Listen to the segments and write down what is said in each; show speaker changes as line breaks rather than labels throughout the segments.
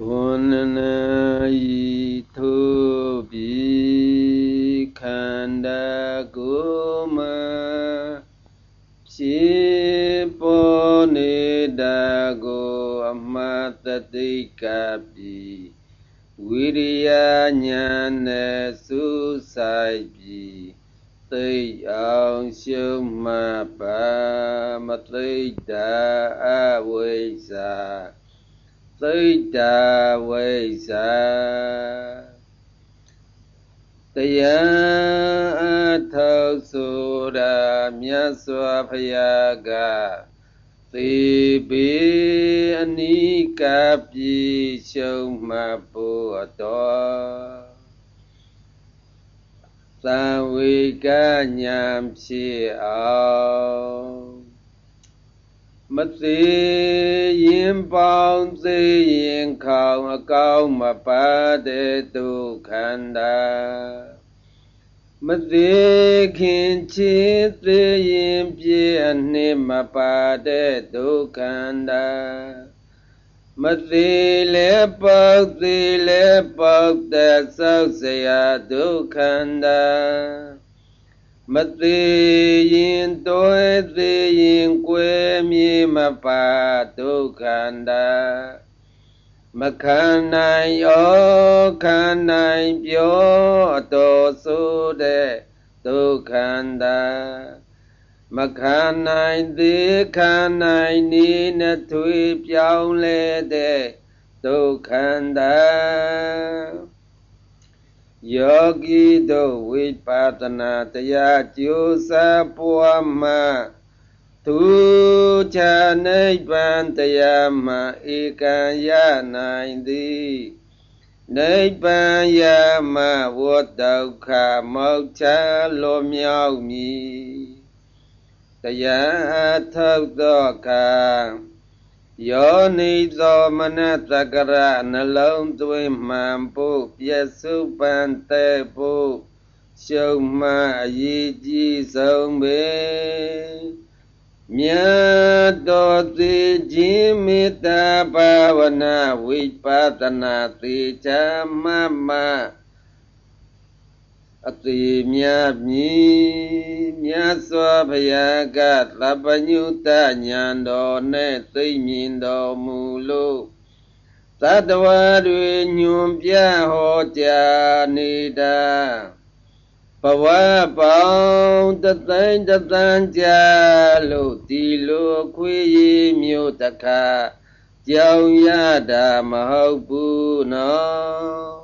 ခုနနာဤထိုပြီးခန္ဓာကိုယ်မှာဖြစ်ပေါ်နေတာကိုအမှတ်တတိကပြီးဝိရိယညာနဲ့စူးစိုက်ပြီးသိအောင်ရှုမှတ်ပါမသိတာအဝိဇ္ဇာ သိတ္တာဝိဇ္ဇာတရားအထောက်ဆိုတာမြတ်စွာဘုရားကသေပေအနိကပြေရှုံးမှဖို့တော်သံဝေကညာဖြစ်အောင် မသေးရင်ပေါင်းသေးရင်ခေါင်အကောင်းမပါတဲ့ဒုက္ခန္တာမသေးခင်ချစ်သေးရင်ပြည့်အနှစ်မပါတဲ့ဒုက္ခန္တာမသေးလဲပေါက်သေးလဲပေါက်တဲ့သောက်เสียဒုက္ခန္တာ မသေးရင်တွဲသေးရင်ကွယ်မြေမပါဒုက္ခန္တာမခံနိုင်ရောခံနိုင်ပြောအတော်ဆိုတဲ့ဒုက္ခန္တာမခံနိုင်သေးခံနိုင်နေနဲ့ထွေပြောင်းလဲတဲ့ဒုက္ခန္တာ ယောဂီတို့ဝိပါဒနာတရားကြိုးစားပွားမှသူချာနိဗ္ဗာန်တရားမှဧကံရနိုင်သည်နိဗ္ဗာန်ရမဝတ္တုခမောက္ခလောမြောက်မည်တရားထောက်သောအခါ ယောနိသောမနတကရနှလုံးသွင်းမှန်ဖို့ပြည့်စုံပန်တဲ့ဖို့ရှုံမှအရေးကြီးဆုံးပဲမြတ်တော်သေခြင်းမေတ္တာဘာဝနာဝိပဿနာသေချာမမ အသေးမြတ်မြည်မြတ်စွာဘုရားကသဗ္ဗညုတညာတော်နဲ့သိမြင်တော်မူလို့သတ္တဝါတွေညွန်ပြဟောကြားနေတာဘဝပေါင်းတသိန်းတသန်းကြာလို့ဒီလိုခွေးရမျိုးတခါကြောင်ရတာမဟုတ်ဘူးနော်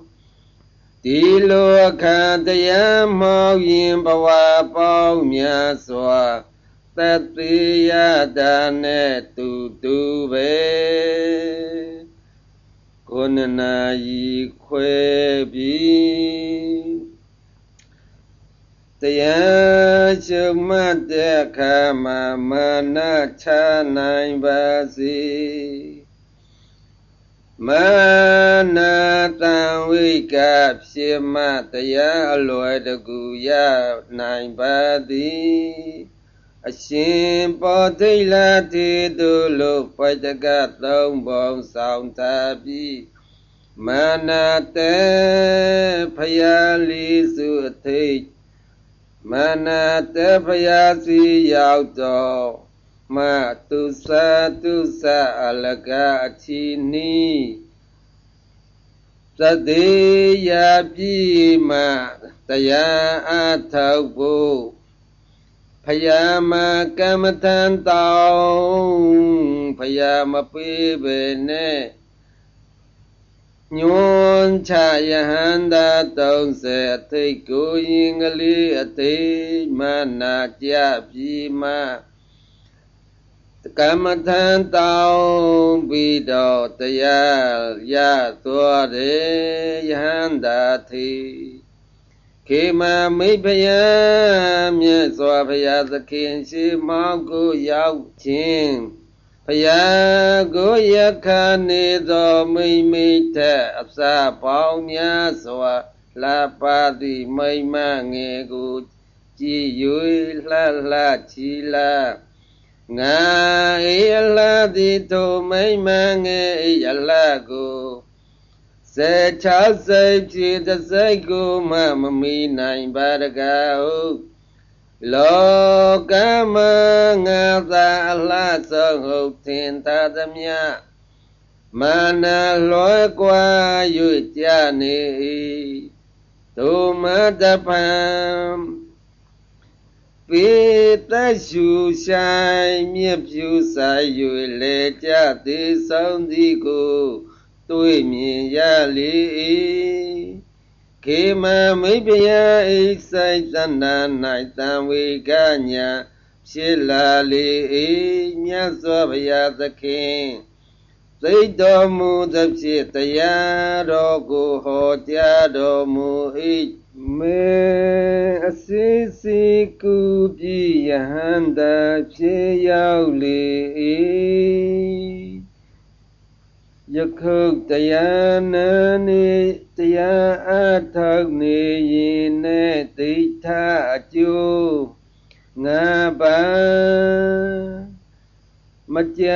ဒီလိုအခါတရားမောင်းရင်ဘဝပေါင်းများစွာသတိရတာနဲ့တူတူပဲကိုနနာယီခွဲပြီးတရားရှုမှတ်တဲ့အခါမှာမာနချနိုင်ပါစေ မာနာတံဝိကဖြစ်မှတရားအလွယ်တကူရနိုင်ပါသည်အရှင်ပောသိလာတိတုလို့ပတကသုံးပုံဆောင်ထားပြီးမာနာတေဖယာလီစုအထိတ်မာနာတေဖယာစီရောက်တော့ မတုသတုသအလကအချီနီသတိယပြီမတရားအထောက်ဖို့ဖယားမကမ္မထန်တောင်းဖယားမပေးပဲနဲ့ညွန်ချယဟန္တာ30အထိတ်ကိုရင်ကလေးအသိမနာကြပြီမ ကမ္မထံတောင်းပြီးတော့တရားရသွားတယ်ယဟန္တာတိခေမမိဖယံမြတ်စွာဘုရားသခင်ရှိမောင်ကိုရောက်ခြင်းဘုရားကိုယခနေသောမိမိထက်အစပေါင်းများစွာလာပါသည်မိမငယ်ကိုကြည်၍လှလှချီလာ ငါအေယလသည်ထိုမိမငယ်အေယလကိုစေချောက်စိတ်ဖြစ်တစိတ်ကိုမှမမီနိုင်ပါတကားဟုတ်လောကမငါသာအလှဆုံးဟုတ်သင်သာသမျှမာနလွယ်ကွာ၍ကြနေ၏ဒုမတပံ ပေတရှုဆိုင်မြစ်ဖြူဆိုင်၍လေကြသည်ဆုံးသည်ကိုတွေ့မြင်ရလေ၏ခေမမိပယဣစိုက်သန္တာ၌တံဝေကညာဖြစ်လာလေ၏မြတ်စွာဘုရားသခင်သိတော်မူသဖြင့်တရားတော်ကိုဟောကြားတော်မူ၏ မေအစီစီကူပြယဟန္တာဖြစ်ရောက်လေ၏ယခုတရားနာနေတရားအထောက်နေရင်နဲ့ဒိဋ္ဌအကျိုးငါပါမကြ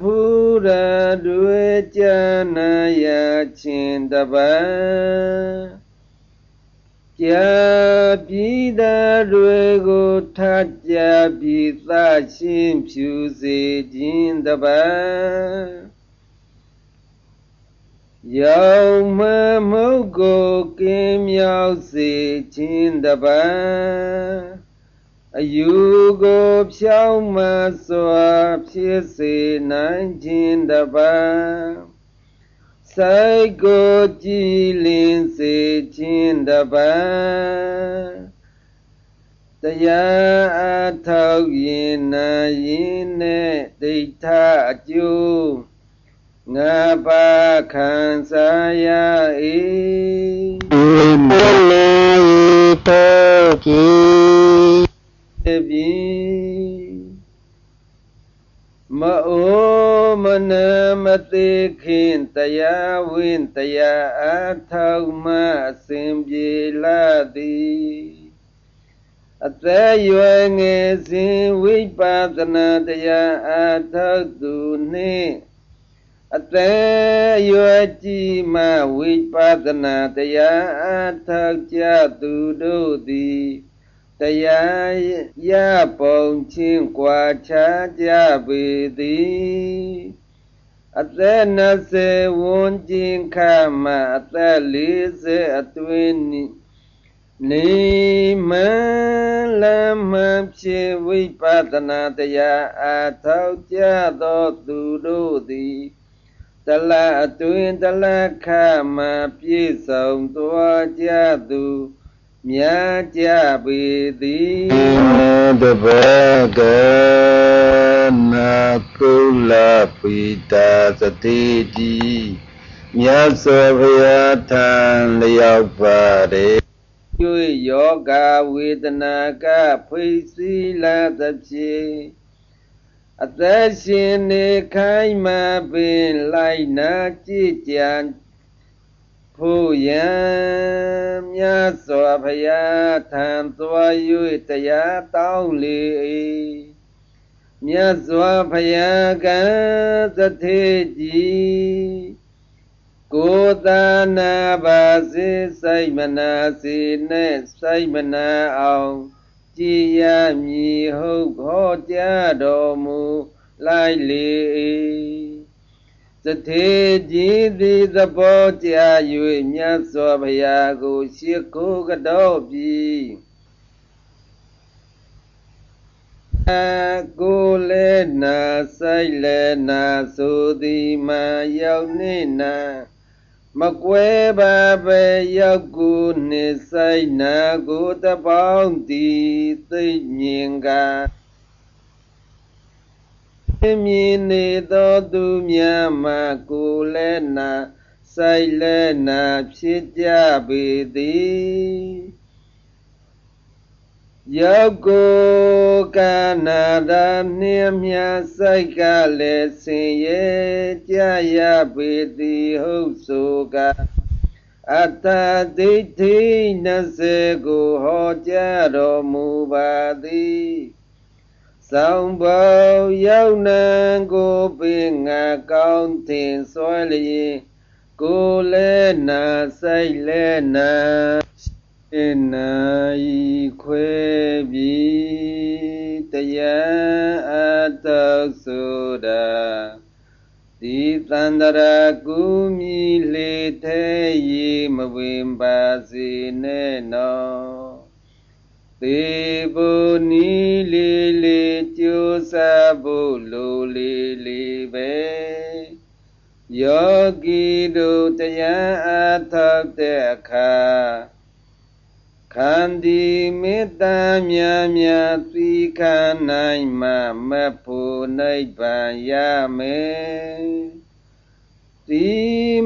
ဘူးရတွေကြနာရခြင်းတပါ ကြာပြည်သားတွေကိုထကြပြည်သားရှင်းဖြူစေခြင်းတပါရောက်မမုတ်ကိုကင်းမြောက်စေခြင်းတပါအယူကိုဖြောင်းမစွာဖြစ်စေနိုင်ခြင်းတပါ စိုက်ကိုကြည်လင်စေခြင်းတပါတရားအထောက်ရင်နာရင်နဲ့ဒိဋ္ဌအကျိုးငါပါခံစားရ၏ဘုလေတောကြည်ပြီမအို မနမသေးခင်တရားဝင်းတရားအထောက်မှအစဉ်ပြေလာသည်အသက်ရွယ်ငယ်စဉ်ဝိပဿနာတရားအထောက်သူနှင့်အသက်ရွယ်ကြီးမှဝိပဿနာတရားအထောက်ကြသူတို့သည် တရားရပုံချင်းကွာခြားကြပေသည်အသက်20ဝန်ကျင်ခမှအသက်40အတွင်းနေမလမဖြစ်ဝိပဿနာတရားအထောက်ကြသောသူတို့သည်တလအတွင်တလခမှပြည့်စုံသွားကြသူ မြတ်ကြပေသည်တပကနာကုလပိတာသတိတိမြတ်စွာဘုရားထံလျောက်ပါတယ်ကျွေယောဂဝေဒနာကဖိစီလာသဖြင့်အသက်ရှင်နေခိုင်းမှပင်လိုက်နာကြည်ကြံ ဖို့ယံမြတ်စွာဘုရားထံသွား၍တရားတောင်းလေ၏မြတ်စွာဘုရားကသထေကြီးကိုသာနာပါစေစိတ်မနာစေနဲ့စိတ်မနာအောင်ကြည်ရမည်ဟုတ်ဟောကြားတော်မူလိုက်လေ၏ သထေကြီးသည်သဘောကြ၍မြတ်စွာဘုရားကိုရှ िख ိုးကတော့ပြီးအကိုလည်းနာဆိုင်လည်းနာဆိုသည်မှာရောက်နေနာမကွဲပါပဲရောက်ကိုနှဆိုင်နာကိုတပေါင်းသည်သိမြင်က မြင်နေသောသူများမှကိုလည်းနာဆိုင်လည်းနာဖြစ်ကြပေသည်ယောကိုကနာတာနှင်းမြဆိုင်ကလည်းဆင်ရဲ့ကြရပေသည်ဟုတ်ဆိုကအတ္တဒိဋ္ဌိ20ကိုဟောကြားတော်မူပါသည် ဆောင်ပေါရောက်နံကိုပင်ငါကောင်းတင်စွဲလျင်ကိုယ်လည်းနာစိတ်လည်းနာအနာဤခွဲပြီးတရားအတောဆိုတာဒီတန္တရာကူမြီလေသေးရီမဝင်ပါစေနဲ့နော် သေဘုနီလေလေကြိုးစားဖို့လိုလေလေပဲယောဂီတို့တရားအထောက်တဲ့အခါခန္ဒီမေတ္တာမြာမြာသီခနိုင်မှမဖို့နိဗ္ဗာန်ရမယ် သီ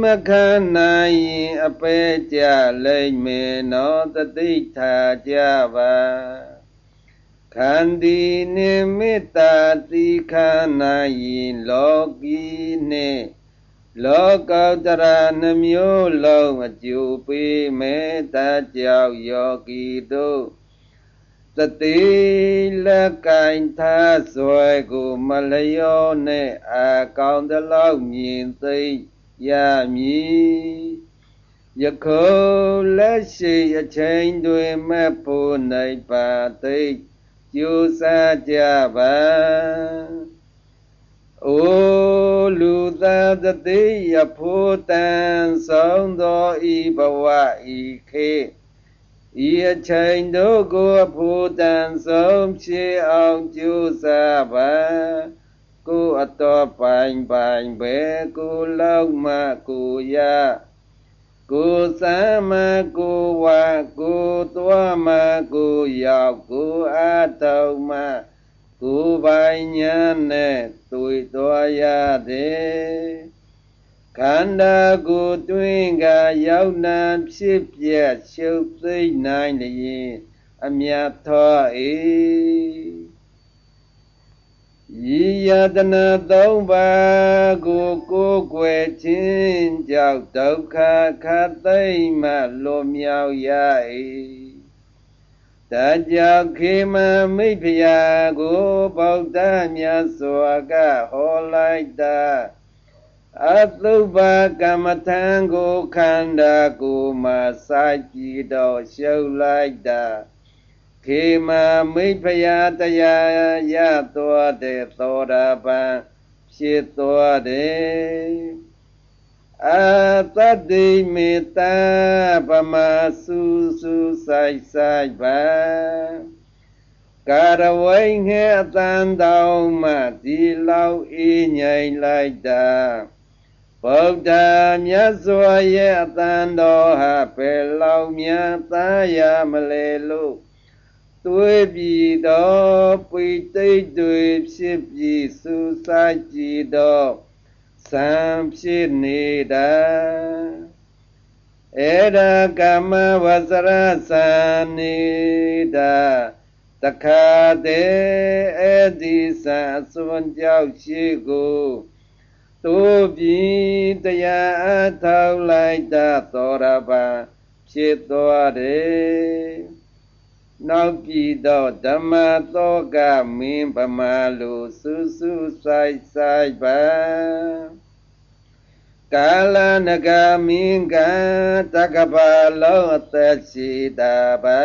မခနိုင်ရင်အပဲကြလိမ့်မယ်နော်တသိထားကြပါခန္ဒီနိမေတ္တာသီခနိုင်ရင်လောကီနှင့်လောကုတ္တရာနှမျိုးလုံးအကျိုးပေးမေတ္တာကြောင့်ယောဂီတို့တတိလကိုင်ထားဆွဲကိုမလျောနဲ့အကောင်တလောက်မြင်သိ ရမည်ယခုလက်ရှိအချိန်တွင်မဲ့ဖို့နိုင်ပါသိကြိုးစားကြပါအိုလူသားသတိယဖို့တန်ဆောင်သောဤဘဝဤခေဤအချိန်တို့ကိုအဖို့တန်ဆုံးဖြစ်အောင်ကြိုးစားပါ ကိုအတော်ပိုင်ပိုင်ပဲကိုလောက်မှကိုရကိုစမ်းမကိုဝါကိုသွားမကိုရောက်ကိုအတောင်မှကိုယ်ပိုင်ညာနဲ့တွေ့တော်ရသည်ခန္ဓာကိုယ်တွင်ကရောက်နာဖြစ်ပြရှုပ်သိမ့်နိုင်လျင်အမြတ်သောအေ ဤယတနာသုံးပါးကိုကိုယ်ွယ်ခြင်းကြောင့်ဒုက္ခခသိမ့်မှလွန်မြောက်ရ၏တကြောင့်ခေမမိဖုရားကိုဗုဒ္ဓမြတ်စွာကဟောလိုက်တာအသုဘကမ္မထံကိုခန္ဓာကိုယ်မှာစာကြည့်တော့ရှုပ်လိုက်တာ ခေမမိဖုရားတရားရတော်တဲ့သောတာပန်ဖြစ်တော်တယ်အတတ္တိမေတ္တာပမစုစုဆိုင်ဆိုင်ပါကာရဝိငဲအတန်တောင်းမှဒီလောက်အေးငြိမ်လိုက်တာဗုဒ္ဓမြတ်စွာရဲ့အတန်တော်ဟာဘယ်လောက်များသားရမလဲလို့ သွေးပြီးတော့ပိသိတ်တွေဖြစ်ပြီးစူဆိုင်ကြည်တော့သံဖြစ်နေတာဧရာကမဝဇရသံနေတာတခါတည်းအဲ့ဒီသံအစွန်ကြောက်ရှိကိုသို့ပြီးတရားအထောက်လိုက်တာသောရပါဖြစ်သွားတယ် နောက်ပြီးတော့ဓမ္မသောကမင်းပမာလိုစူးစူးဆိုင်ဆိုင်ပါကာလနဂမင်းကတကပါလုံးအသက်ရှိတာပါ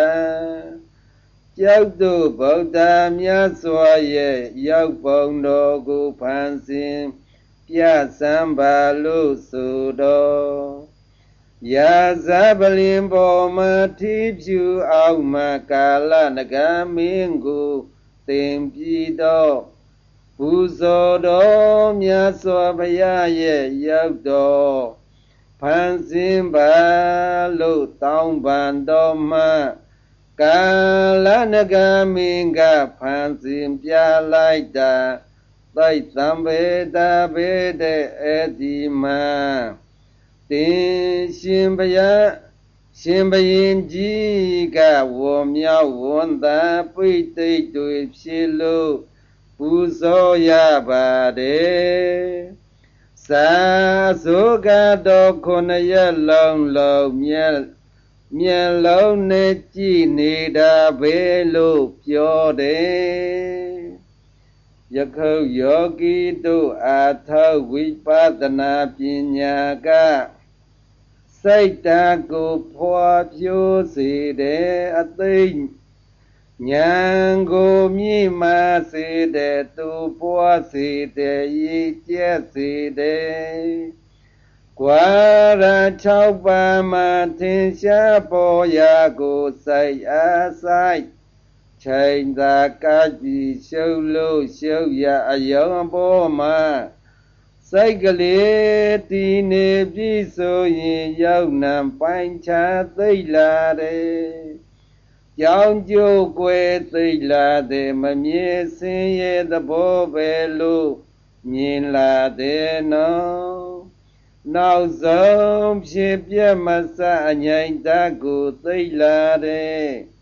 ကြောက်သူဗုဒ္ဓမြတ်စွာရဲ့ရောက်ပုံတော်ကိုဖန်ဆင်းပြစံပါလို့ဆိုတော် ရာဇပလင်ပေါ်မှာထိဖြူအောင်မှာကာလနဂမင်းကိုသင်ပြီးတော့ပူဇော်တော်မြတ်စွာဘုရားရဲ့ရောက်တော်ဖန်ဆင်းပါလို့တောင်းပန်တော်မှကာလနဂမင်းကဖန်ဆင်းပြလိုက်တာသိုက်သံဘေတာဘေတဲ့အဲ့ဒီမှာ တင်ရှင်ဘုရားရှင်ဘရင်ကြီးကဝေါ်မြောက်ဝန်သာပိဋိတ်တွေဖြစ်လို့ပူဇော်ရပါတယ်သာသုကတော်ခုနှစ်ရက်လုံးလုံးမြတ်မျက်လုံးနဲ့ကြည်နေတာပဲလို့ပြောတယ် ယခုယောဂီတို့အာထောဝိပဿနာပညာကစိတ်တကိုဖွာဖြိုးစေတဲ့အသိညာကိုမြင့်မစေတဲ့သူပွားစေတဲ့ရည်ကျက်စေတဲ့ကွာရ၆ပါးမှထင်ရှားပေါ်ရာကိုစိုက်အားစိုက် ချိန်သာကကြည်ရှုပ်လို့ရှုပ်ရအယောပေါ်မှာစိတ်ကလေးတည်နေပြီဆိုရင်ရောက်နံပိုင်ချသိလာတယ်ကြောင်းကျိုးကွယ်သိလာတယ်မမြင်စင်ရဲ့သဘောပဲလို့မြင်လာတယ်နော်နောက်ဆုံးဖြစ်ပြမစအငိမ့်တကိုသိလာတယ်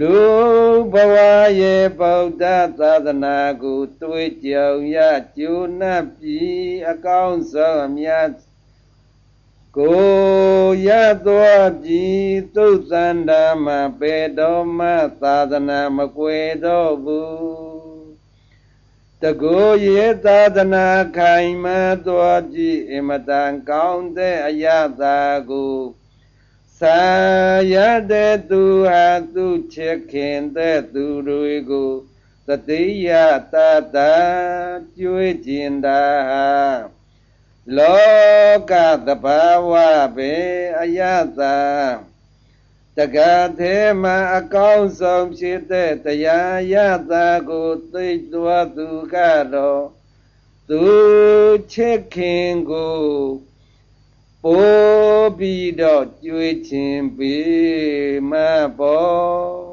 လူဘဝရဲ့ဗုဒ္ဓသာသနာကိုတွေးကြုံရကျိုးနှပ်ပြီးအကောင်းဆုံးအမြတ်ကိုရသောပြီးသုတ်သန္တာမှာပေတော်မှသာသနာမကွယ်တော့ဘူးတကိုယ်ရေသာသနာခိုင်မှသောပြီးအမတန်ကောင်းတဲ့အရသာကို သာရတဲ့သူဟာသူချစ်ခင်တဲ့သူတွေကိုသတိယတတကျွေးကျင်တာဟာလောကသဘာဝပဲအယတာတကသေးမှာအကောင်းဆုံးဖြစ်တဲ့တရားယတာကိုသိတော်သူကတော့သူချစ်ခင်ကို ပိုးပြီးတော့ကြွေးခြင်းပေးမပေါ်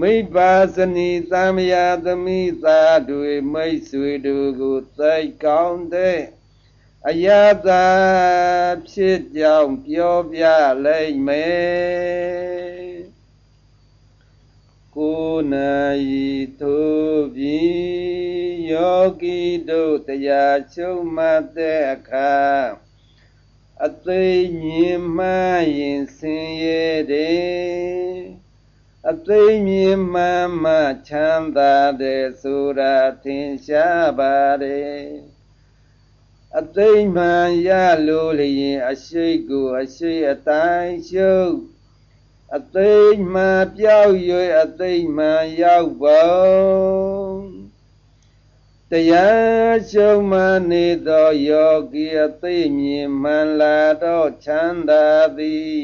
မိဘဇနီသံယသမီးသားတွေမိတ်ဆွေတို့ကိုသိကောင်းတဲ့အယတာဖြစ်ကြောင်းပြောပြလိုက်မယ်ကိုနာဤသို့ပြီးယောဂီတို့တရားချုပ်မှတ်တဲ့အခါ အသိမြင်မှရင်ဆင်းရဲတယ်အသိမြင်မှမှချမ်းသာတယ်ဆိုတာသင်ရှားပါတယ်အသိမှန်ရလို့လျင်အရှိတ်ကိုအရှိတ်အတိုင်းရှုပ်အသိမှန်ပြောက်၍အသိမှန်ရောက်ပုံ တရားရှုံးမှနေသောယောဂီအသိမြင်မှန်လာတော့ချမ်းသာသည်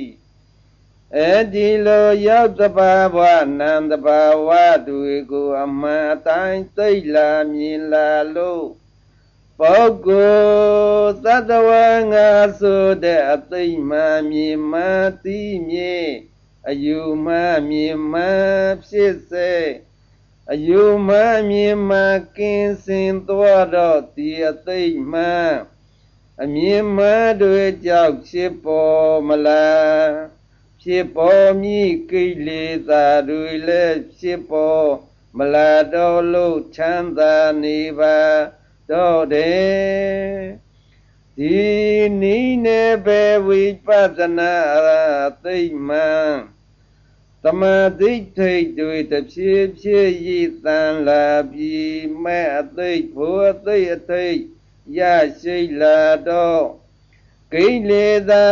အဲ့ဒီလိုရောက်တဘာဝနန္တဘာဝတွေကိုအမှန်အတိုင်းသိလာမြင်လာလို့ပုဂ္ဂိုလ်သတ္တဝါငါဆိုတဲ့အသိမှမြင်မှသိမြင်အယူမှမြင်မှဖြစ်စေ အယူမှမြင်မှကင်းစင်သွားတော့ဒီအသိမှအမြင်မှတွေကြောက်ဖြစ်ပေါ်မလားဖြစ်ပေါ်မိကိလေသာတွေလည်းဖြစ်ပေါ်မလာတော့လို့ချမ်းသာနေပါတော့တယ်ဒီနိနေပဲဝိပဿနာသိမှန် တမသိထိတ်တွေတဖြည်းဖြည်းရည်တန်လာပြီးမဲ့အသိဘိုးအသိအသိရရှိလာတော့ကိလေသာ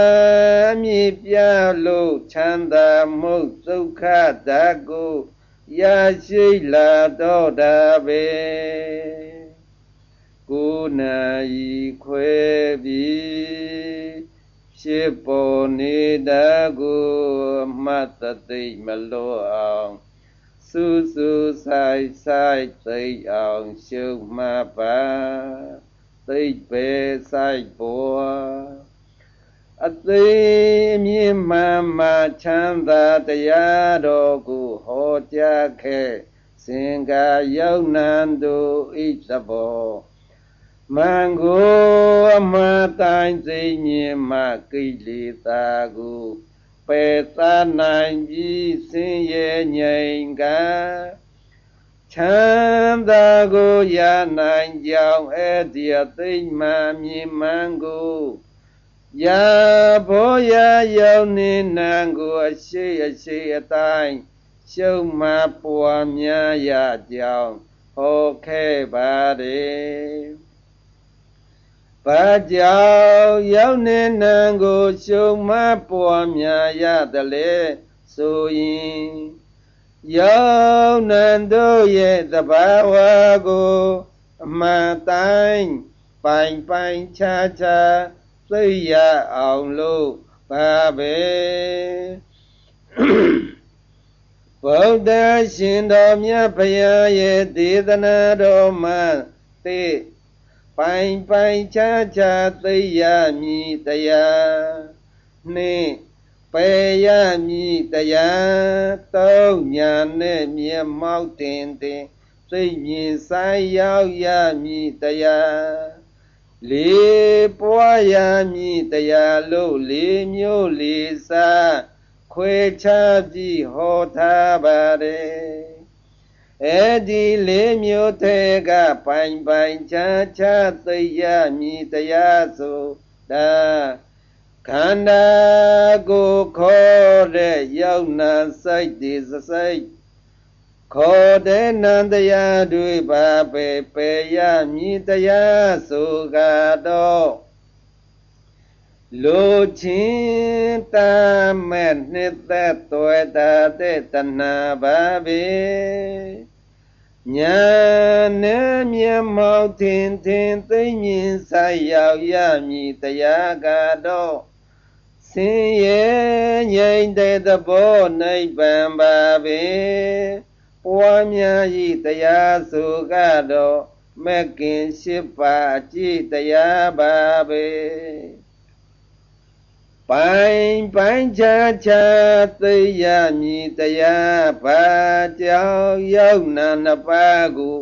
မြည်ပြလို့ချမ်းသာမှုဒုက္ခဓာတ်ကိုရရှိလာတော့တာပဲကိုနာဤခွဲပြီး ဖြစ်ပေါ်နေတာကိုမှတ်တသိမလို့အောင်စူးစူးဆိုင်ဆိုင်သိအောင်ရှုမှတ်ပါသိပဲဆိုင်ပေါ်အသေးမြင့်မှမှချမ်းသာတရားတော်ကိုဟောကြားခဲ့စင်္ကာယုံနံတို့ဣသဘော မံကိုအမတိုင်းသိမြင်မှကိလေသာကိုပယ်သနိုင်ပြီးစင်ရဲ့ငြိမ်ကချမ်းသာကိုရနိုင်ကြောင်းအဲ့ဒီအသိမှမြင်မှန်ကိုရာဘောရာယောနိနံကိုအရှိအရှိအတိုင်းရှုံးမှပွားများရကြောင်းဟောခဲ့ပါတယ် ဗဘာကြောင့်ရောက်နေနံကိုရှုံမပေါ်များရသလဲဆိုရင်ရောက်နံတို့ရဲ့တဘာဝကိုအမှန်တိုင်းပိုင်ပိုင်ခြားခြားသိရအောင်လို့ပါပဲဗုဒ္ဓရှင်တော်မြတ်ဘုရားရဲ့ဒေသနာတော်မှာသိ ပိုင်ပိုင်ခြားခြားသိရမည်တရားနှင့်ပယ်ရမည်တရားသုံးညာနဲ့မြေမောက်တင်တင်စိတ်မြင်ဆိုင်ရောက်ရမည်တရားလေးပွားရမည်တရားလို့လေးမျိုးလေးစားခွေချပြီးဟောထားပါတယ် အဲဒီလေးမျိုးထဲကပိုင်ပိုင်ချာချာသိရမည်တရားဆိုတာခန္ဓာကိုခေါ်တဲ့ရောက်နာစိတ်ဒီစိတ်ခေါ်တဲ့နန္တရားတွေပါပဲပေရမည်တရားဆိုကတော့လူချင်းတမဲ့နှစ်သက်သွဲတာတဲ့တဏပါပဲ ညာနဲ့မျက်မှောက်ထင်ထင်သိမြင်ဆိုင်ရောက်ရမည်တရားကတော့ဆင်းရဲငြိမ်တဲ့သဘောနိဗ္ဗာန်ပါပဲပွားများဤတရားဆိုကတော့မက္ကင်ရှိပါအကြည့်တရားပါပဲ ပိုင်ပိုင်ချာချာသိရမည်တရားဘာကြောင့်ရောက်နာနှစ်ပါးကို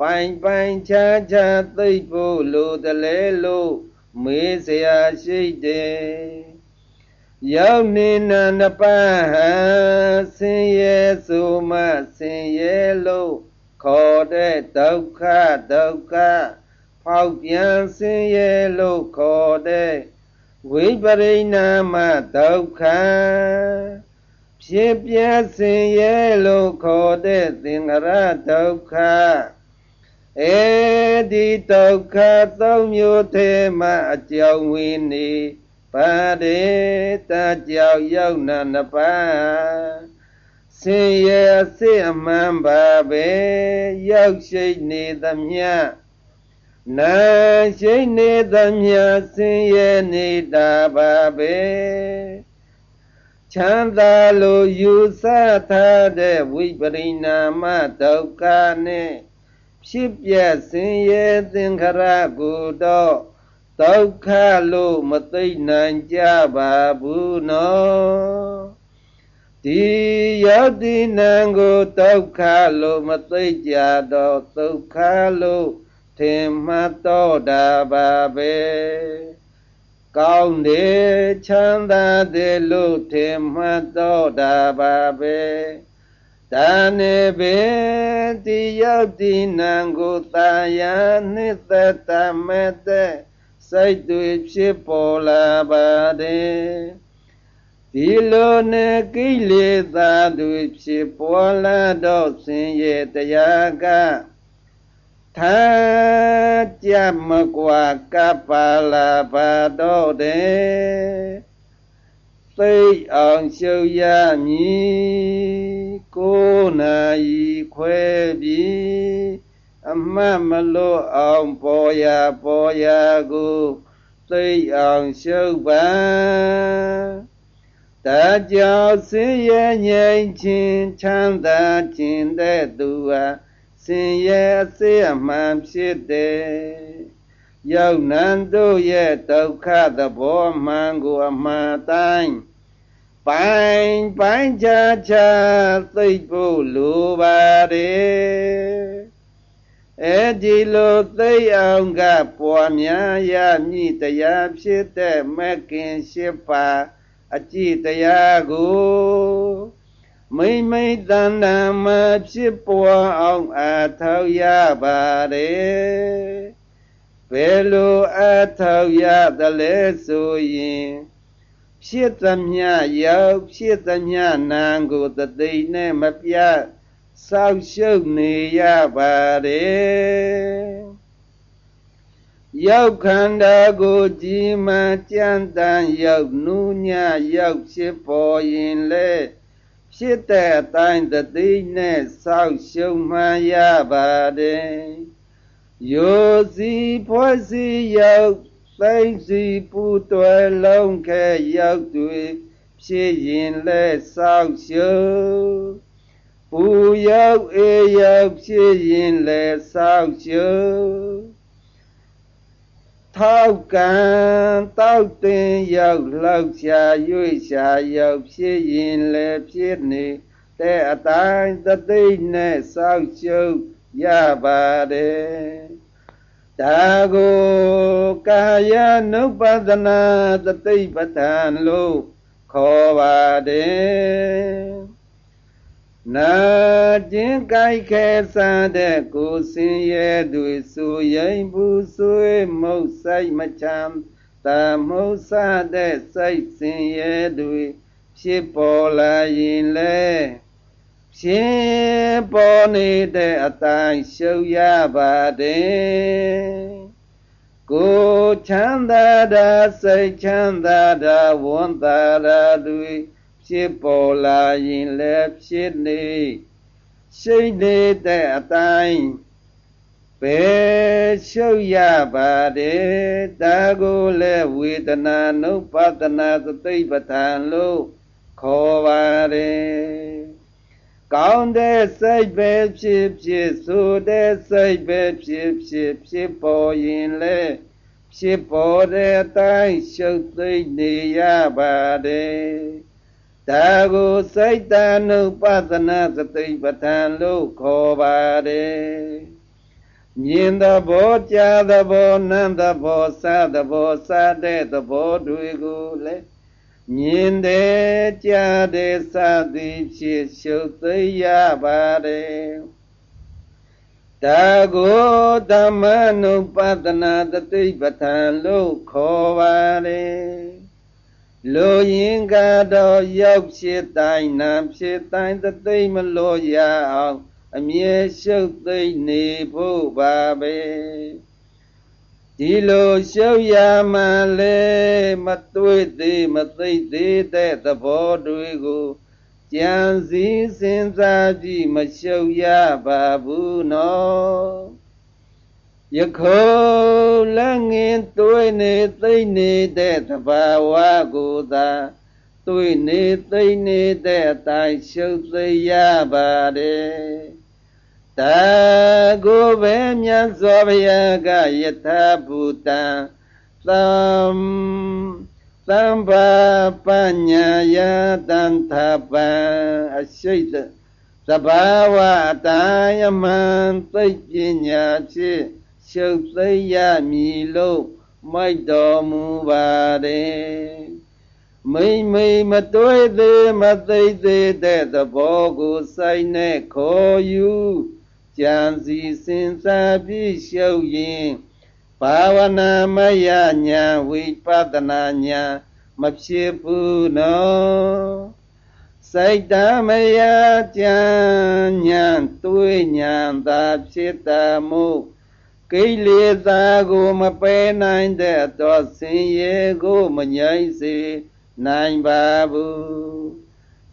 ပိုင်ပိုင်ချာချာသိဖို့လိုတလဲလို့မေးเสียရှိတယ်ရောက်နေနာနှစ်ပါးဟာဆင်းရဲဆိုမှဆင်းရဲလို့ခေါ်တဲ့ဒုက္ခဒုက္ခဖောက်ပြန်ဆင်းရဲလို့ခေါ်တဲ့ ဝိပရိနာမဒုက္ခဖြစ်ပြဆင်းရဲလို့ခေါ်တဲ့သင်္ခရဒုက္ခအဲဒီဒုက္ခသုံးမျိုးထဲမှာအကြောင်းဝင်နေပါရေတကြောက်ရောက်နာနပါဆင်းရဲအစစ်အမှန်ပါပဲရောက်ရှိနေသမျှ နာရှိနေသမျှဆင်းရဲနေတာပါပဲချမ်းသာလို့ယူဆထားတဲ့ဝိပရိနာမဒုက္ခနဲ့ဖြစ်ပြဆင်းရဲသင်္ခရကိုတော့ဒုက္ခလို့မသိနိုင်ကြပါဘူးနော်ဒီရောက်ဒီနံကိုဒုက္ခလို့မသိကြတော့ဒုက္ခလို့ ထင်မှတ်တော့တာပါပဲကောင်းတယ်ချမ်းသာတယ်လို့ထင်မှတ်တော့တာပါပဲဒါနေပဲဒီရောက်ဒီနံကိုတာယာနှစ်သက်တမဲ့တဲ့စိတ်တွေဖြစ်ပေါ်လာပါတယ်ဒီလိုနဲ့ကိလေသာတွေဖြစ်ပေါ်လာတော့ဆင်းရဲတရားက ထာကြမကွာကပ္ပလာပါတော့တယ်သိအောင်ရှုပ်ရမည်ကိုနာဤခွဲပြီးအမှတ်မလို့အောင်ပေါ်ရာပေါ်ရာကိုသိအောင်ရှုပ်ပါဒါကြောင့်ဆင်းရဲငြိမ်ခြင်းချမ်းသာခြင်းတဲ့သူဟာ ဆင်းရဲအစေအမှန်ဖြစ်တယ်ရောက်နံတို့ရဲ့ဒုက္ခသဘောမှန်ကိုအမှန်တိုင်းပိုင်ပိုင်ချာချာသိဖို့လိုပါတယ်အဲဒီလိုသိအောင်ကပွားများရမည်တရားဖြစ်တဲ့မက္ကင်ရှိပါအကြည့်တရားကို မိမိတဏ္ဍာမဖြစ်ပွားအောင်အထောက်ရပါတယ်ဘယ်လိုအထောက်ရသလဲဆိုရင်ဖြစ်သမျှရောက်ဖြစ်သမျှနာကိုတသိနဲ့မပြတ်ဆောက်ရှုပ်နေရပါတယ်ရောက်ခန္ဓာကိုကြည်မှန်ကြံတန်ရောက်နူးညံ့ရောက်ဖြစ်ပေါ်ရင်လေ ဖြစ်တဲ့အတိုင်းသတိနဲ့စောက်ရှုံမှန်ရပါတယ်ယောစီဖွဲ့စီရောက်သိမ့်စီပူတွယ်လုံးခဲရောက်တွေဖြစ်ရင်လဲစောက်ရှုံပူရောက်အေးရောက်ဖြစ်ရင်လဲစောက်ရှုံ ထောက်ကံတောက်တင်ရောက်လောက်ရှာ၍ရှာရောက်ဖြစ်ရင်လည်းဖြစ်နေတဲ့အတိုင်းသတိနဲ့စောက်ရှုပ်ရပါတယ်ဒါကိုကာယ ानु ပဒနာသတိပဋ္ဌာန်လို့ခေါ်ပါတယ် နာကျင်ကြိုက်ခဲစားတဲ့ကိုစင်ရဲ့တွေဆိုရင်ဘူးဆွေးမုတ်ဆိုင်မချမ်းတာမုတ်စားတဲ့စိတ်စင်ရဲ့တွေဖြစ်ပေါ်လာရင်လေဖြစ်ပေါ်နေတဲ့အတိုင်းရှုပ်ရပါတယ်ကိုချမ်းသာတာစိတ်ချမ်းသာတာဝန်သာတာတွေ ဖြစ်ပေါ်လာရင်လည်းဖြစ်နေရှိနေတဲ့အတိုင်းပဲရှုပ်ရပါတယ်ဒါကိုလည်းဝေဒနာနုပဒနာသတိပဋ္ဌာန်လို့ခေါ်ပါတယ်ကောင်းတဲ့စိတ်ပဲဖြစ်ဖြစ်ဆိုတဲ့စိတ်ပဲဖြစ်ဖြစ်ဖြစ်ပေါ်ရင်လည်းဖြစ်ပေါ်တဲ့အတိုင်းရှုပ်သိမ့်နေရပါတယ် ဒါကိုစိတ်တ ानु ပသနာသတိပဋ္ဌာန်လို့ခေါ်ပါတယ်မြင်သဘောကြားသဘောနံသဘောစသဘောစတဲ့သဘောတွေကိုလည်းမြင်တယ်ကြားတယ်စသည်ဖြစ်ရှုပ်သိရပါတယ်ဒါကိုဓမ္မနုပဒနာတတိပဋ္ဌာန်လို့ခေါ်ပါတယ် လူရင်ကတော့ရောက်ဖြစ်တိုင်းနာဖြစ်တိုင်းသသိမလို့ရအောင်အမြဲရှုပ်သိမ့်နေဖို့ပါပဲဒီလိုရှုပ်ရမှလဲမတွေ့သေးမသိသေးတဲ့သဘောတွေကိုကြံစည်စဉ်းစားကြည့်မရှုပ်ရပါဘူးနော် ယခုလက်ငင်တွေးနေသိမ့်နေတဲ့သဘာဝကိုသာတွေးနေသိမ့်နေတဲ့အတိုင်းရှုပ်သိရပါတယ်တာကိုပဲမြတ်စွာဘုရားကယထာဘူတံသံသံဘာပညာယတံသပံအရှိတ်သဘာဝအတိုင်းမှန်သိပညာဖြင့် ရှုပ်သိရမည်လို့မိုက်တော်မူပါတယ်မိမ့်မိမ့်မတွေးသေးမသိသေးတဲ့သဘောကိုစိုက်နဲ့ခေါ်ယူကြံစီစဉ်စားပြီးရှုပ်ရင်ဘာဝနာမယညာဝိပဿနာညာမဖြစ်ဘူးနော်စိတ်တမယကြံညာတွေးညာသာဖြစ်တမှု ကိလေသာကိုမပယ်နိုင်တဲ့တော့ဆင်းရဲကိုမငြိမ့်စေနိုင်ပါဘူး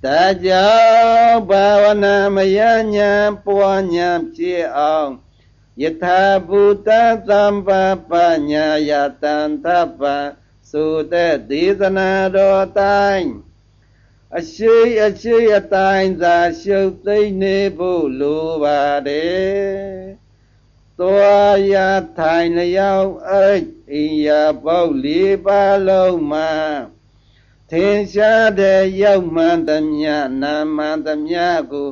ဒါကြောင့်ဘာဝနာမယညာပွားညာဖြစ်အောင်ယထာဘူတသမ္ပပညာယတန်သဗ္ဗဆိုတဲ့ဒေသနာတော်တိုင်းအရှိအရှိအတိုင်းသာရှုပ်သိမ့်နေဖို့လိုပါတယ် သွားရထိုင်လျောင်းအိတ်အိယာပေါက်လေးပါလုံးမှာထင်ရှားတဲ့ရောက်မှန်သမျှနာမှန်သမျှကို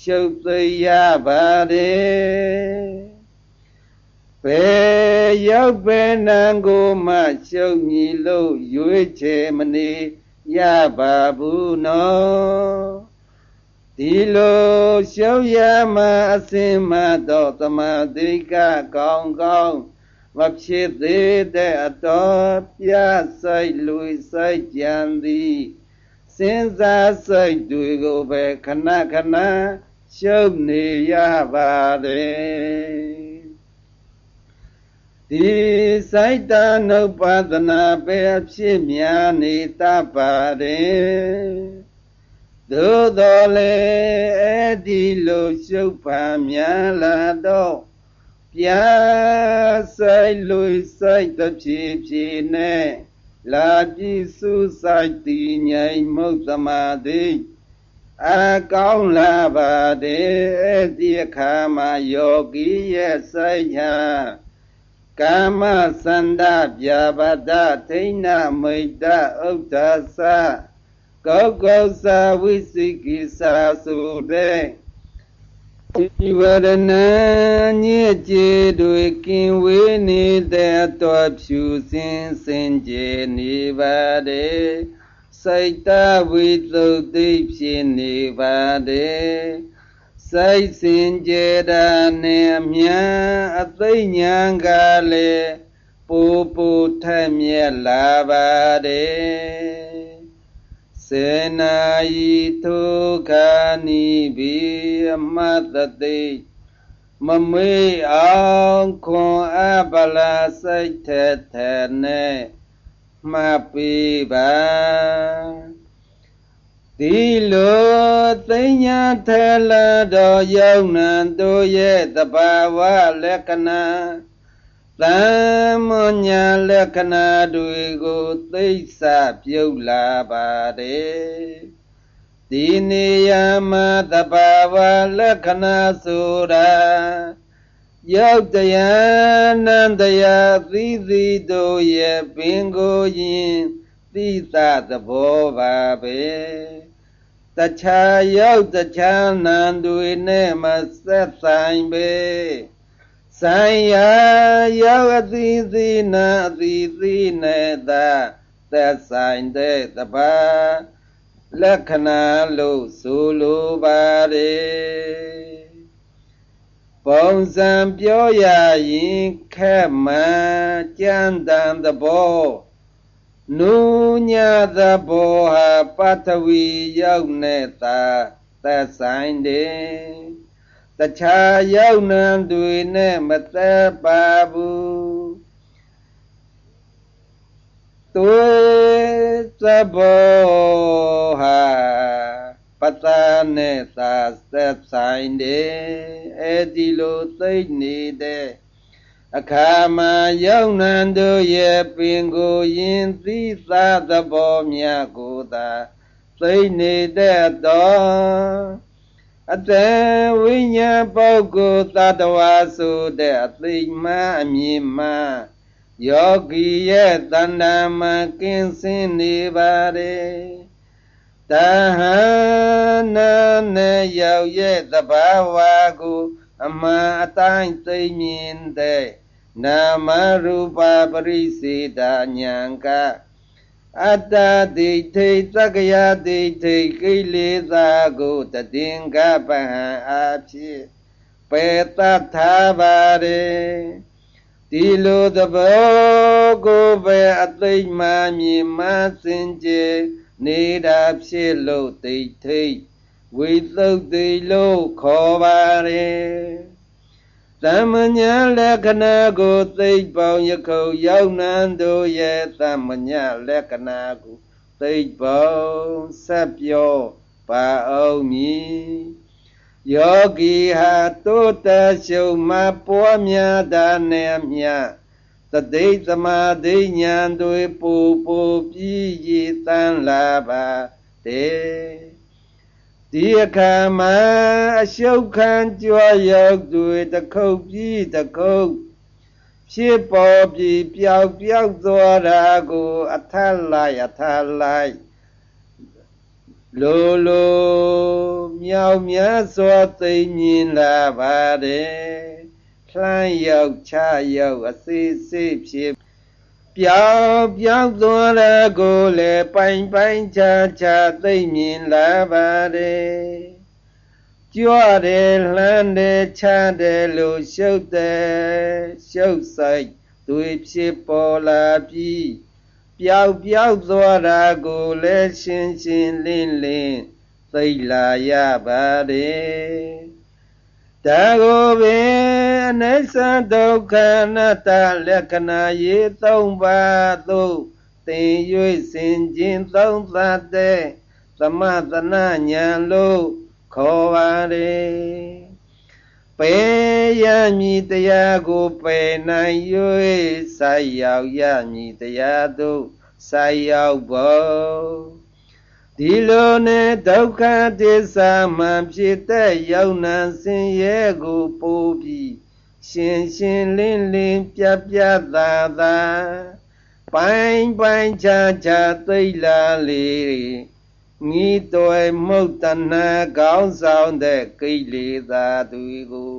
ရှုပ်သိရပါတယ်ဘယ်ရောက်ပဲနံကိုမှရှုပ်မြည်လို့ရွေးချယ်မနေရပါဘူးနော် ဒီလိုရှုံးရမှအစင်မတော့တမတိကကောင်းကောင်းမဖြစ်သေးတဲ့အတော်ပြဆိုင်လူဆိုင်ကြံသည်စဉ်းစားစိတ်တွေကိုပဲခဏခဏရှုပ်နေရပါတယ်ဒီစိုက်တာနုပါဒနာပဲဖြစ်များနေတတ်ပါတယ် သို့တော်လေအဲ့ဒီလိုရှုပ်ပါများလာတော့ပြဆိုင်လူဆိုင်တဖြစ်ဖြစ်နဲ့လာပြည့်စုဆိုင်တည်ငြိမ်မုတ်သမာတိအကောင်းလာပါတယ်အဲ့ဒီအခါမှာယောဂီရဲ့ဆိုင်ညာကာမစန္ဒပြပါဒထိဏမိတ်တဥဒ္ဒသ ကောကောစာဝိသိကိစာဆိုတဲ့ဒီဝရဏညစ်ကြေတွေကင်ဝေးနေတဲ့တော်ဖြူစင်စင်ကြယ်နေပါတယ်စိတ်တဝိသုဒ္ဓိဖြစ်နေပါတယ်စိတ်စင်ကြယ်တာနဲ့အမြန်အသိဉာဏ်ကလည်းပူပူထက်မြက်လာပါတယ် စေနာယီထုခာနိဘိအမတတိမမေးအောင်ခွန်အပလာစိတ်ထထနဲ့မှတ်ပေးပါဒီလိုသိညာထလာတော်ရောက်နံတို့ရဲ့တဘာဝလက္ခဏာ သမညာလက္ခဏာတွေကိုသိစပြုတ်လာပါတယ်ဒီနေရာမှာတဘာဝလက္ခဏာဆိုတာရောက်တရားနန္တရားသီသီတို့ရဲ့ပင်ကိုရင်သိသသဘောပါပဲတခြားရောက်တခြားနံတွေနဲ့မဆက်ဆိုင်ပဲ ဆိုင်ရာယောအတိသိနာအတိသိနေတာသက်ဆိုင်တဲ့တပါလက္ခဏာလို့ဆိုလိုပါတယ်ပုံစံပြောရရင်ခက်မှန်ကြမ်းတမ်းသဘောနုညာသဘောဟာပထဝီရောက်နေတာသက်ဆိုင်တယ် တခြားရောက်နံတွေနဲ့မသက်ပါဘူးသွေသဘောဟာပတနဲ့သာသက်ဆိုင်တယ်အဲ့ဒီလိုသိနေတဲ့အခါမှာရောက်နံတို့ရဲ့ပင်ကိုယင်သီးသာသဘောမြတ်ကိုသာသိနေတဲ့တော့ အတဝိညာဉ်ပုဂ္ဂိုလ်သတ္တဝါဆိုတဲ့အသိမှအမြင်မှယောဂီရဲ့တဏ္ဍာမှာကင်းစင်နေပါတယ်တဟနာနဲ့ရောက်ရဲ့သဘာဝကိုအမှန်အတိုင်းသိမြင်တဲ့နာမရူပပရိစေတဉာဏ်က အတ္တဒိဋ္ဌိသက္ကယဒိဋ္ဌိကိလေသာကိုတည်င်္ဂပဟံအာဖြစ်ပေတထာပါရေဒီလိုသဘောကိုပဲအသိမှမြင်မှစင်ကြယ်နေတာဖြစ်လို့ဒိဋ္ဌိဝိသုဒ္ဓိလို့ခေါ်ပါရေ သမညာလက္ခဏာကိုသိပေါင်းယခုရောက်နံတို့ရဲ့သမညာလက္ခဏာကိုသိပေါင်းဆက်ပြောပါအောင်မည်ယောဂီဟာတိုးတရှုံမပွားများတာနဲ့မြတသိသမာဓိဉာဏ်တွေပူပူပြည့်ရည်တန်လာပါတဲ့ ဒီအခါမှာအရှုပ်ခံကြွရောက်သူတခုတ်ပြီးတခုတ်ဖြစ်ပေါ်ပြီးပျောက်ပျောက်သွားတာကိုအထလိုက်အထလိုက်လိုလိုမြောက်မြတ်စွာသိမြင်လာပါတယ်လှမ်းရောက်ချရောက်အစေးစေးဖြစ် ပြောင်းပြောင်းသွားရကိုလည်းပိုင်ပိုင်ချာချာသိမြင်လာပါတယ်ကြွတယ်လှမ်းတယ်ချတယ်လို့ရှုပ်တယ်ရှုပ်ဆိုင်သူဖြစ်ပေါ်လာပြီးပျောက်ပျောက်သွားတာကိုလည်းရှင်းရှင်းလင်းလင်းသိလာရပါတယ်ဒါကိုပင် အနေသဒုက္ခအနတ္တလက္ခဏာရေသုံးပါးသို့သင်၍စင်ကျင်သုံးသတ်တဲ့သမသနာညာလို့ခေါ်ပါれပယ်ရမည်တရားကိုပယ်နိုင်၍ဆိုင်ရောက်ရမည်တရားသို့ဆိုင်ရောက်ဖို့ဒီလိုနဲ့ဒုက္ခသစ္စာမှဖြစ်တဲ့ရောက်နံဆင်းရဲကိုပို့ပြီး ရှင်ရှင်လင်းလင်းပြပြသာသာပိုင်းပိုင်းခြားခြားသိလာလေငီးတွယ်မှုတ်တဏကောင်းဆောင်တဲ့ကိလေသာတွေကို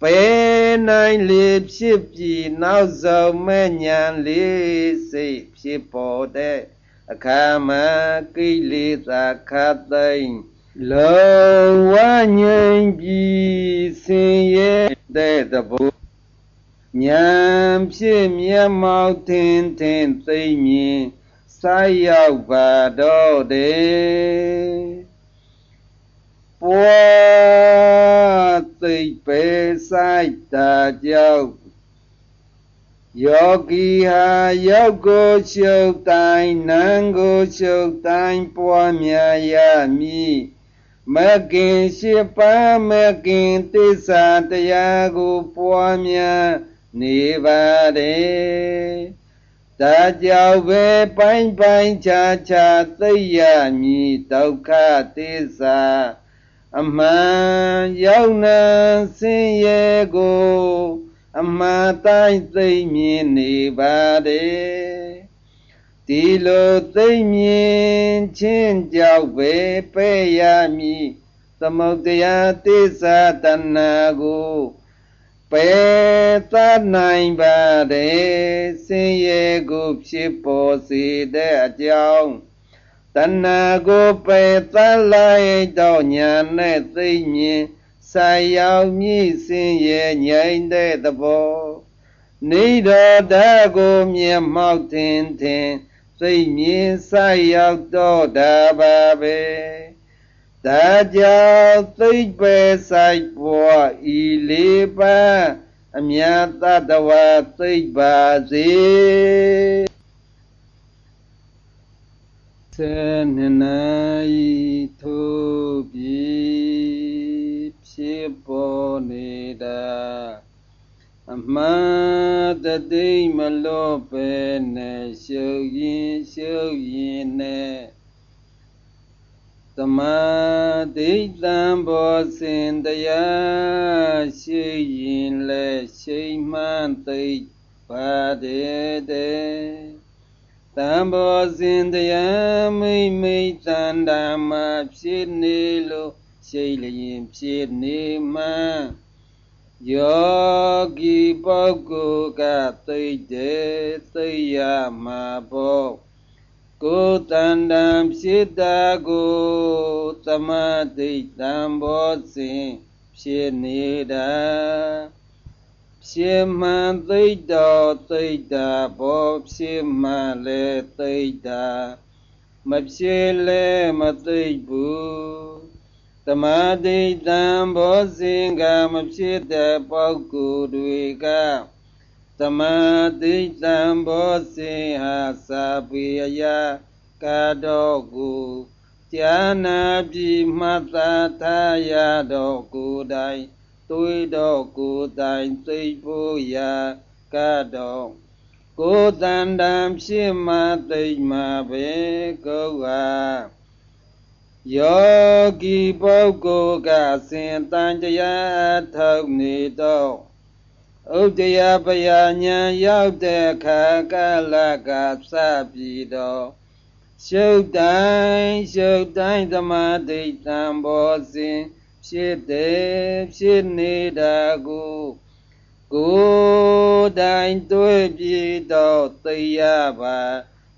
ပယ်နိုင်လေဖြစ်ပြီးနောက်ဆုံးမဲ့ညာလေးစိတ်ဖြစ်ပေါ်တဲ့အခါမှာကိလေသာခတ်သိမ့်လုံးဝငြိမ်ပြီးဆင်းရဲ တဲ့သဘောဉာဏ်ဖြစ်မျက်မှောက်ထင်ထင်သိမြင်စိုက်ရောက်ပါတော့တယ်ပွားသိပဲဆိုင်တာကြောင့်ယောဂီဟာရောက်ကိုရှုပ်တိုင်းနံကိုရှုပ်တိုင်းပွားများရမည် မကင်ရှိပါမကင်သစ္စာတရားကိုပွားများနေပါတယ်ဒါကြောင့်ပဲပိုင်းပိုင်းခြားခြားသိရမည်ဒုက္ခသစ္စာအမှန်ရောက်နှံဆင်းရဲကို အမှန်တိုင်းသိမြင်နေပါတယ် ဒီလိုသိမြင်ခြင်းကြောင့်ပဲပဲ့ရမည်သမုဒ္ဒရာသစ္စာတဏှာကိုပယ်သနိုင်ပါတယ်ဆင်းရဲကိုဖြစ်ပေါ်စေတဲ့အကြောင်းတဏှာကိုပယ်သလိုက်တော့ညာနဲ့သိမြင်ဆိုင်ရောက်မြည်ဆင်းရဲငြိမ်တဲ့သဘောနေတော်ဓာကိုမြင်မောက်တင်တင် သိမြင်ဆိုင်ရောက်တော့တာပါပဲဒါကြောင့်သိပဲဆိုင်ပွားဤလေးပါအမြတ်တတဝသိပါစေစေနနာဤထိုပြီးဖြစ်ပေါ်နေတာအမှန် တသိမလို့ပဲနဲ့ရှုပ်ရင်ရှုပ်ရင်နဲ့သမာဓိတံဘောစင်တရားရှိရင်လဲရှိမှန်သိပါတယ်တဲ့တံဘောစင်တရားမိမိတန်ဓမ္မဖြစ်နေလို့ရှိလျင်ဖြစ်နေမှန် ယောဂီပုဂ္ဂိုလ်ကသိတဲ့သိရမှာပေါ့ကိုယ်တန်တံဖြစ်တာကိုသမာဓိတံဘောစဉ်ဖြစ်နေတာဖြစ်မှန်သိတော်သိတာဘောဖြစ်မှန်လဲသိတာမဖြစ်လဲမသိဘူး သမာဓိတံဘောစဉ်ကမဖြစ်တဲ့ပုဂ္ဂိုလ်တွေကသမာဓိတံဘောစေဟာစာပေယကာတော်ကိုကြားနာပြီးမှတ်သားထားရတော်ကိုယ်တိုင်တွေးတော်ကိုယ်တိုင်သိဖို့ရာကာတော်ကိုယ်တန်တံဖြစ်မှသိမှပဲကိုယ်ဟာ ယောဂီပုဂ္ဂိုလ်ကစင်တန်တရားထောက်နေတော့ဥဒယပယညာရောက်တဲ့ခါကလကစပြီးတော့ရှုပ်တိုင်းရှုပ်တိုင်းသမာဓိတံဘောစဉ်ဖြစ်တယ်ဖြစ်နေတာကိုကိုယ်တိုင်တွေ့ပြီးတော့သိရပါ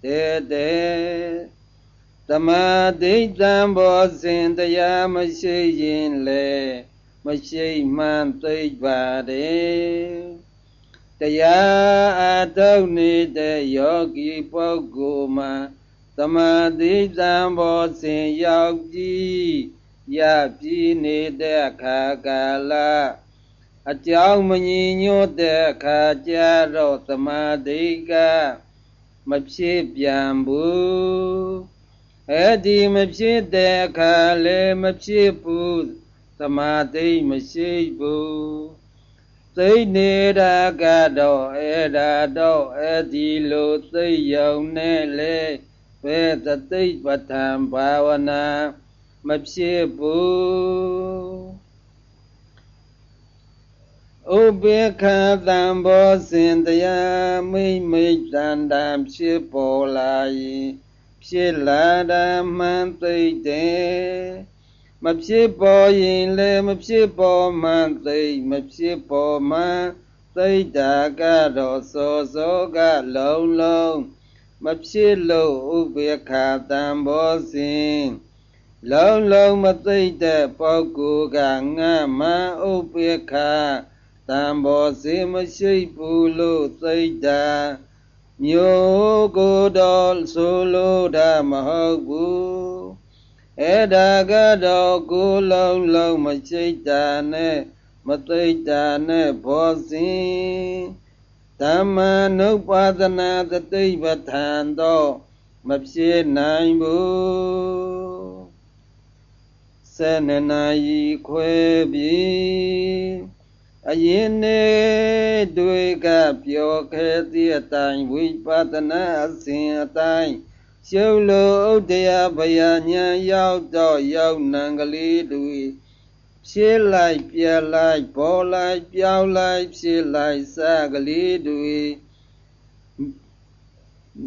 တဲ့တဲ့ သမာဓိတံဘောစဉ်တရားမရှိရင်လေမရှိမှန်သိပါတယ်တရားအထုတ်နေတဲ့ယောဂီပုဂ္ဂိုလ်မှာသမာဓိတံဘောစဉ်ရောက်ပြီးရပြီးနေတဲ့အခါကာလအကြောင်းမညီညွတ်တဲ့အခါကျတော့သမာဓိကမဖြစ်ပြန်ဘူး အဲ့ဒီမဖြစ်တဲ့အခါလည်းမဖြစ်ဘူးသမာဓိမရှိဘူးသိနေတာကတော့အဲ့ဒါတော့အဲ့ဒီလိုသိယုံနဲ့လေဘယ်သတိပဋ္ဌာန်ဘာဝနာမဖြစ်ဘူးဥပေက္ခသံဘောစင်တရားမိမိတ်တန်တံဖြစ်ပေါ်လာရင် ဖြစ်လာဓမ္မံသိတဲ့မဖြစ်ပေါ်ရင်လည်းမဖြစ်ပေါ်မှန်သိမဖြစ်ပေါ်မှန်သိတာကတော့စောစောကလုံးလုံးမဖြစ်လို့ဥပေက္ခသံဘောစင်လုံးလုံးမသိတဲ့ပုဂ္ဂိုလ်ကငါမှဥပေက္ခတံဘောစေမရှိဘူးလို့သိတာ မျိုးကိုယ်တော်ဆိုလို့တာမဟုတ်ဘူးအဲ့ဒါကတော့ကိုယ်လုံးလုံးမရှိတာနဲ့မသိတာနဲ့ဘောစင်ဓမ္မနုပါဒနာသတိပဋ္ဌာန်တော့မဖြစ်နိုင်ဘူးဆယ်နှစ်နာရီခွဲပြီး အရင်နေတွေကပြောခဲ့သည့်အတိုင်းဝိပဿနာအစဉ်အတိုင်းရှုလို့ဥဒယဘယညာရောက်တော့ရောက်နံကလေးတွေဖြစ်လိုက်ပြလိုက်ပေါ်လိုက်ပြောင်းလိုက်ဖြစ်လိုက်စကလေးတွေ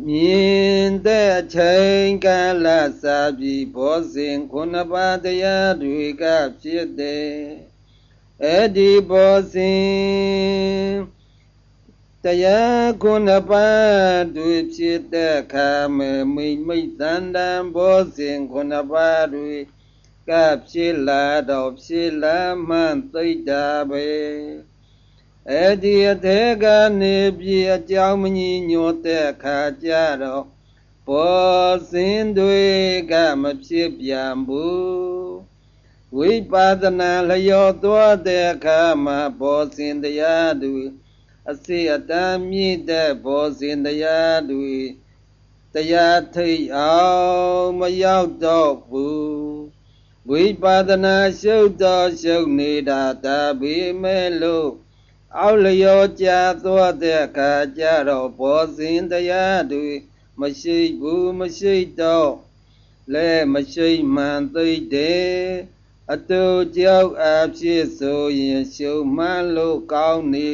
မြင်တဲ့အချိန်ကာလစာပြီးဘောဇင်ခုနှစ်ပါးတရားတွေကဖြစ်တယ် အဲ့ဒီဘောဇင်တရားခုနှစ်ပါးတွေဖြစ်တဲ့အခါမိမိမိတန်တန်ဘောဇင်ခုနှစ်ပါးတွေကဖြစ်လာတော့ဖြစ်လာမှသိတာပဲအဲ့ဒီအသေးကနေပြီအကြောင်းမကြီးညွတ်တဲ့အခါကျတော့ဘောဇင်တွေကမဖြစ်ပြန်ဘူး ဝိပါဒနာလျောသွားတဲ့အခါမှာဘောဇင်တရားတွေအစီအတမ်းမြင့်တဲ့ဘောဇင်တရားတွေတရားထိတ်အောင်မရောက်တော့ဘူးဝိပါဒနာရှုပ်တော့ရှုပ်နေတာဒါပေမဲ့လို့အောက်လျောကြသွားတဲ့အခါကျတော့ဘောဇင်တရားတွေမရှိဘူးမရှိတော့လဲမရှိမှန်သိတဲ့ အတူကြောက်အဖြစ်ဆိုရင်ရှုံမှန်းလို့ကောင်းနေ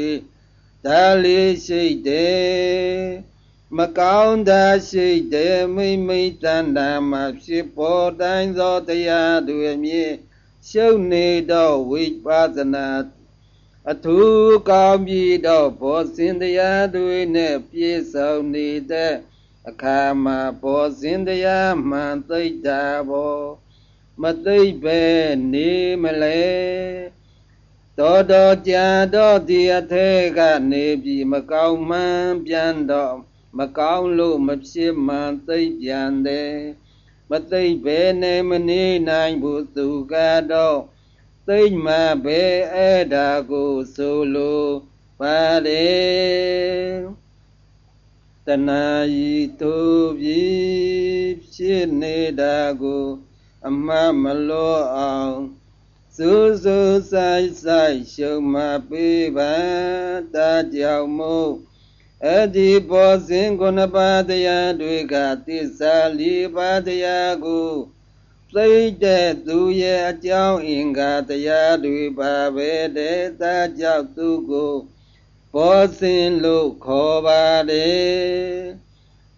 ဒါလေးရှိတယ်မကောင်းတာရှိတယ်မိမိတန်တာမှာဖြစ်ပေါ်တိုင်းသောတရားတွေမြင်ရှုံနေတော့ဝိပဿနာအထူးကောင်းပြီးတော့ဘောဇင်တရားတွေနဲ့ပြည့်စုံနေတဲ့အခါမှာဘောဇင်တရားမှန်သိတာဘော မသိပဲနေမလဲတော်တော်ကြာတော့ဒီအထဲကနေပြီးမကောင်းမှန်းပြန်တော့မကောင်းလို့မဖြစ်မှန်သိပြန်တယ်မသိပဲနေမနေနိုင်ဘူးသူကတော့သိမှပဲအဲ့ဒါကိုဆိုလိုပါတယ်တဏှာဤသူပြီးဖြစ်နေတာကို အမှတ်မလောအောင်စူးစူးဆိုင်ဆိုင်ရှုံမပေးပါတာကြောင့်မို့အဒီဘောဇင်ခုနှစ်ပါးတရားတွေကသစ္စာလေးပါးတရားကိုသိတဲ့သူရဲ့အကြောင်းအင်္ဂါတရားတွေပါပဲတဲ့တာကြောင့်သူကိုဘောဇင်လို့ခေါ်ပါတယ်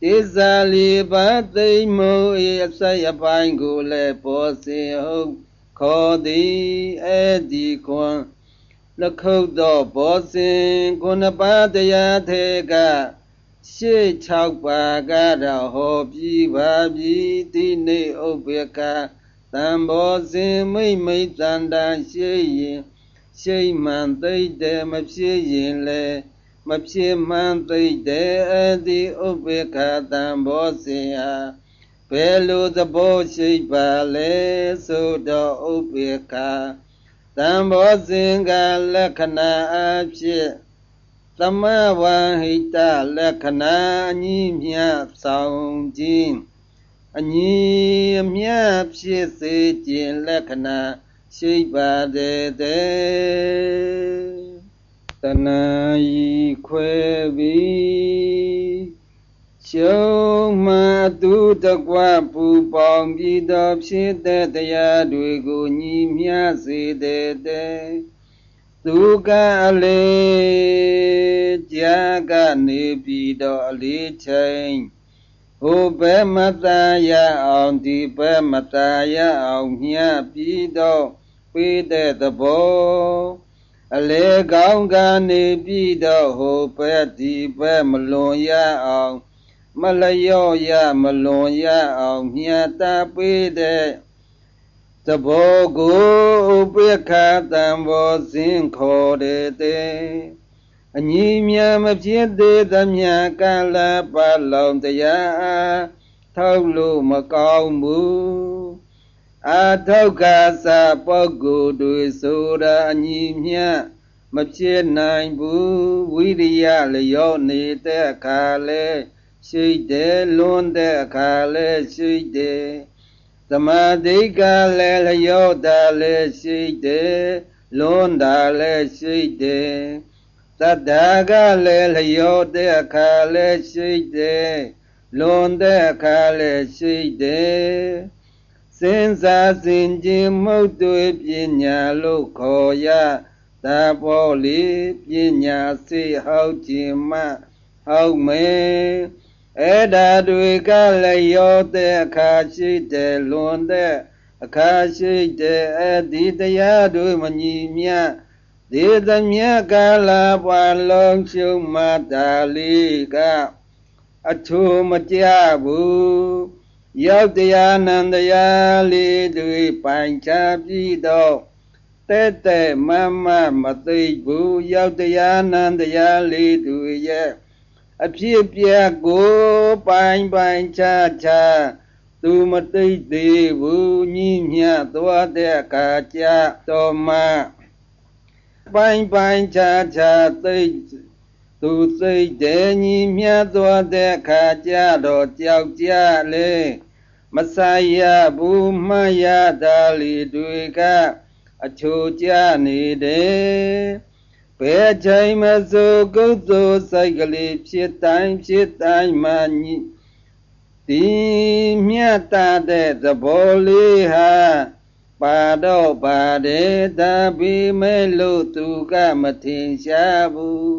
ဣဇာလီပါသိမ့်မို့အစရပိုင်းကိုလည်းပေါ်စင်ဟုတ်ခေါ်သည်အဲ့ဒီခွန်လခုတ်သောဘောစင်ခုနှစ်ပါးတရားထေကရှေ့၆ပါးကတော့ဟောပြီးပါပြီဒီနေ့ဥပ္ပကတံဘောစင်မိတ်မိတ်တန်တန်ရှိရင်ရှိမှန်သိတဲ့မဖြစ်ရင်လည်း မဖြစ်မှန်သိတဲ့အတိဥပေက္ခတံဘောစင်ဟာဘယ်လိုသဘောရှိပါလဲဆိုတော့ဥပေက္ခတံဘောဇင်ကလက္ခဏာအဖြစ်သမဝဟိတလက္ခဏာအညီမြဆောင်ခြင်းအညီအမြဖြစ်စေခြင်းလက္ခဏာရှိပါသေးသေးတ ဏှာဤခွဲပြီးရှုံးမှသူတကွပူပေါင်းပြီးသောဖြစ်တဲ့တရားတွေကိုညီမျှစေတဲ့သူကအလေးကြာကနေပြီးတော့အလေးချိန်ဟိုဘဲမသာရအောင်ဒီဘဲမသာရအောင်မြတ်ပြီးတော့ပေးတဲ့သဘော အလေကောင်းကနေပြီးတော့ဟိုဘဲဒီဘဲမလွန်ရအောင် မလျော့ရမလွန်ရအောင်မြတ်တာပေးတဲ့သဘောကိုဥပိ္ခတံဘောဇင်ခေါ်တဲ့တဲ့အညီမြမဖြစ်သေးသမျှကလပတ်လုံးတရားထောက်လို့မကောင်းဘူး အာထောက်ကသပုဂ္ဂိုလ်တွေဆိုတာအညီမြမဖြစ်နိုင်ဘူးဝိရိယလျော့နေတဲ့အခါလဲရှိတယ်လွန်တဲ့အခါလဲရှိတယ်သမာဓိကလည်းလျော့တာလည်းရှိတယ်လွန်တာလည်းရှိတယ်တတ္တာကလည်းလျော့တဲ့အခါလည်းရှိတယ်လွန်တဲ့အခါလည်းရှိတယ် စဉ်းစားစဉ်ကျင်မှုတွေပညာလို့ခေါ်ရတာပေါ်လေပညာစိဟောက်ခြင်းမှဟောက်မယ်အဲ့ဒါတွေကလည်းရောတဲ့အခါရှိတယ်လွန်တဲ့အခါရှိတယ်အဲ့ဒီတရားတွေမညီမျှဒီသမျှကာလပွားလုံးရှုံးမတာလေးကအထူးမကြဘူး ရောက်တရားနန္တရားလေးတွေပိုင်ချပြီးတော့တဲ့တဲ့မမမသိဘူးရောက်တရားနန္တရားလေးတွေရဲ့အဖြစ်ပြက်ကိုပိုင်ပိုင်ချာချာသူမသိသေးဘူးညညသွားတဲ့အခါကျတော်မှပိုင်ပိုင်ချာချာသိသူသိတဲ့ညီမြသွားတဲ့အခါကျတော့ကြောက်ကြလေ မဆိုင်ရဘူးမှတ်ရတာလီတွေကအချိုကျနေတယ်ဘယ်ချိန်မဆိုကုသိုလ်စိတ်ကလေးဖြစ်တိုင်းဖြစ်တိုင်းမှညဒီမြတ်တာတဲ့သဘောလေးဟာပါတော့ပါတယ်ဒါပေမဲ့လို့သူကမထင်ရှားဘူး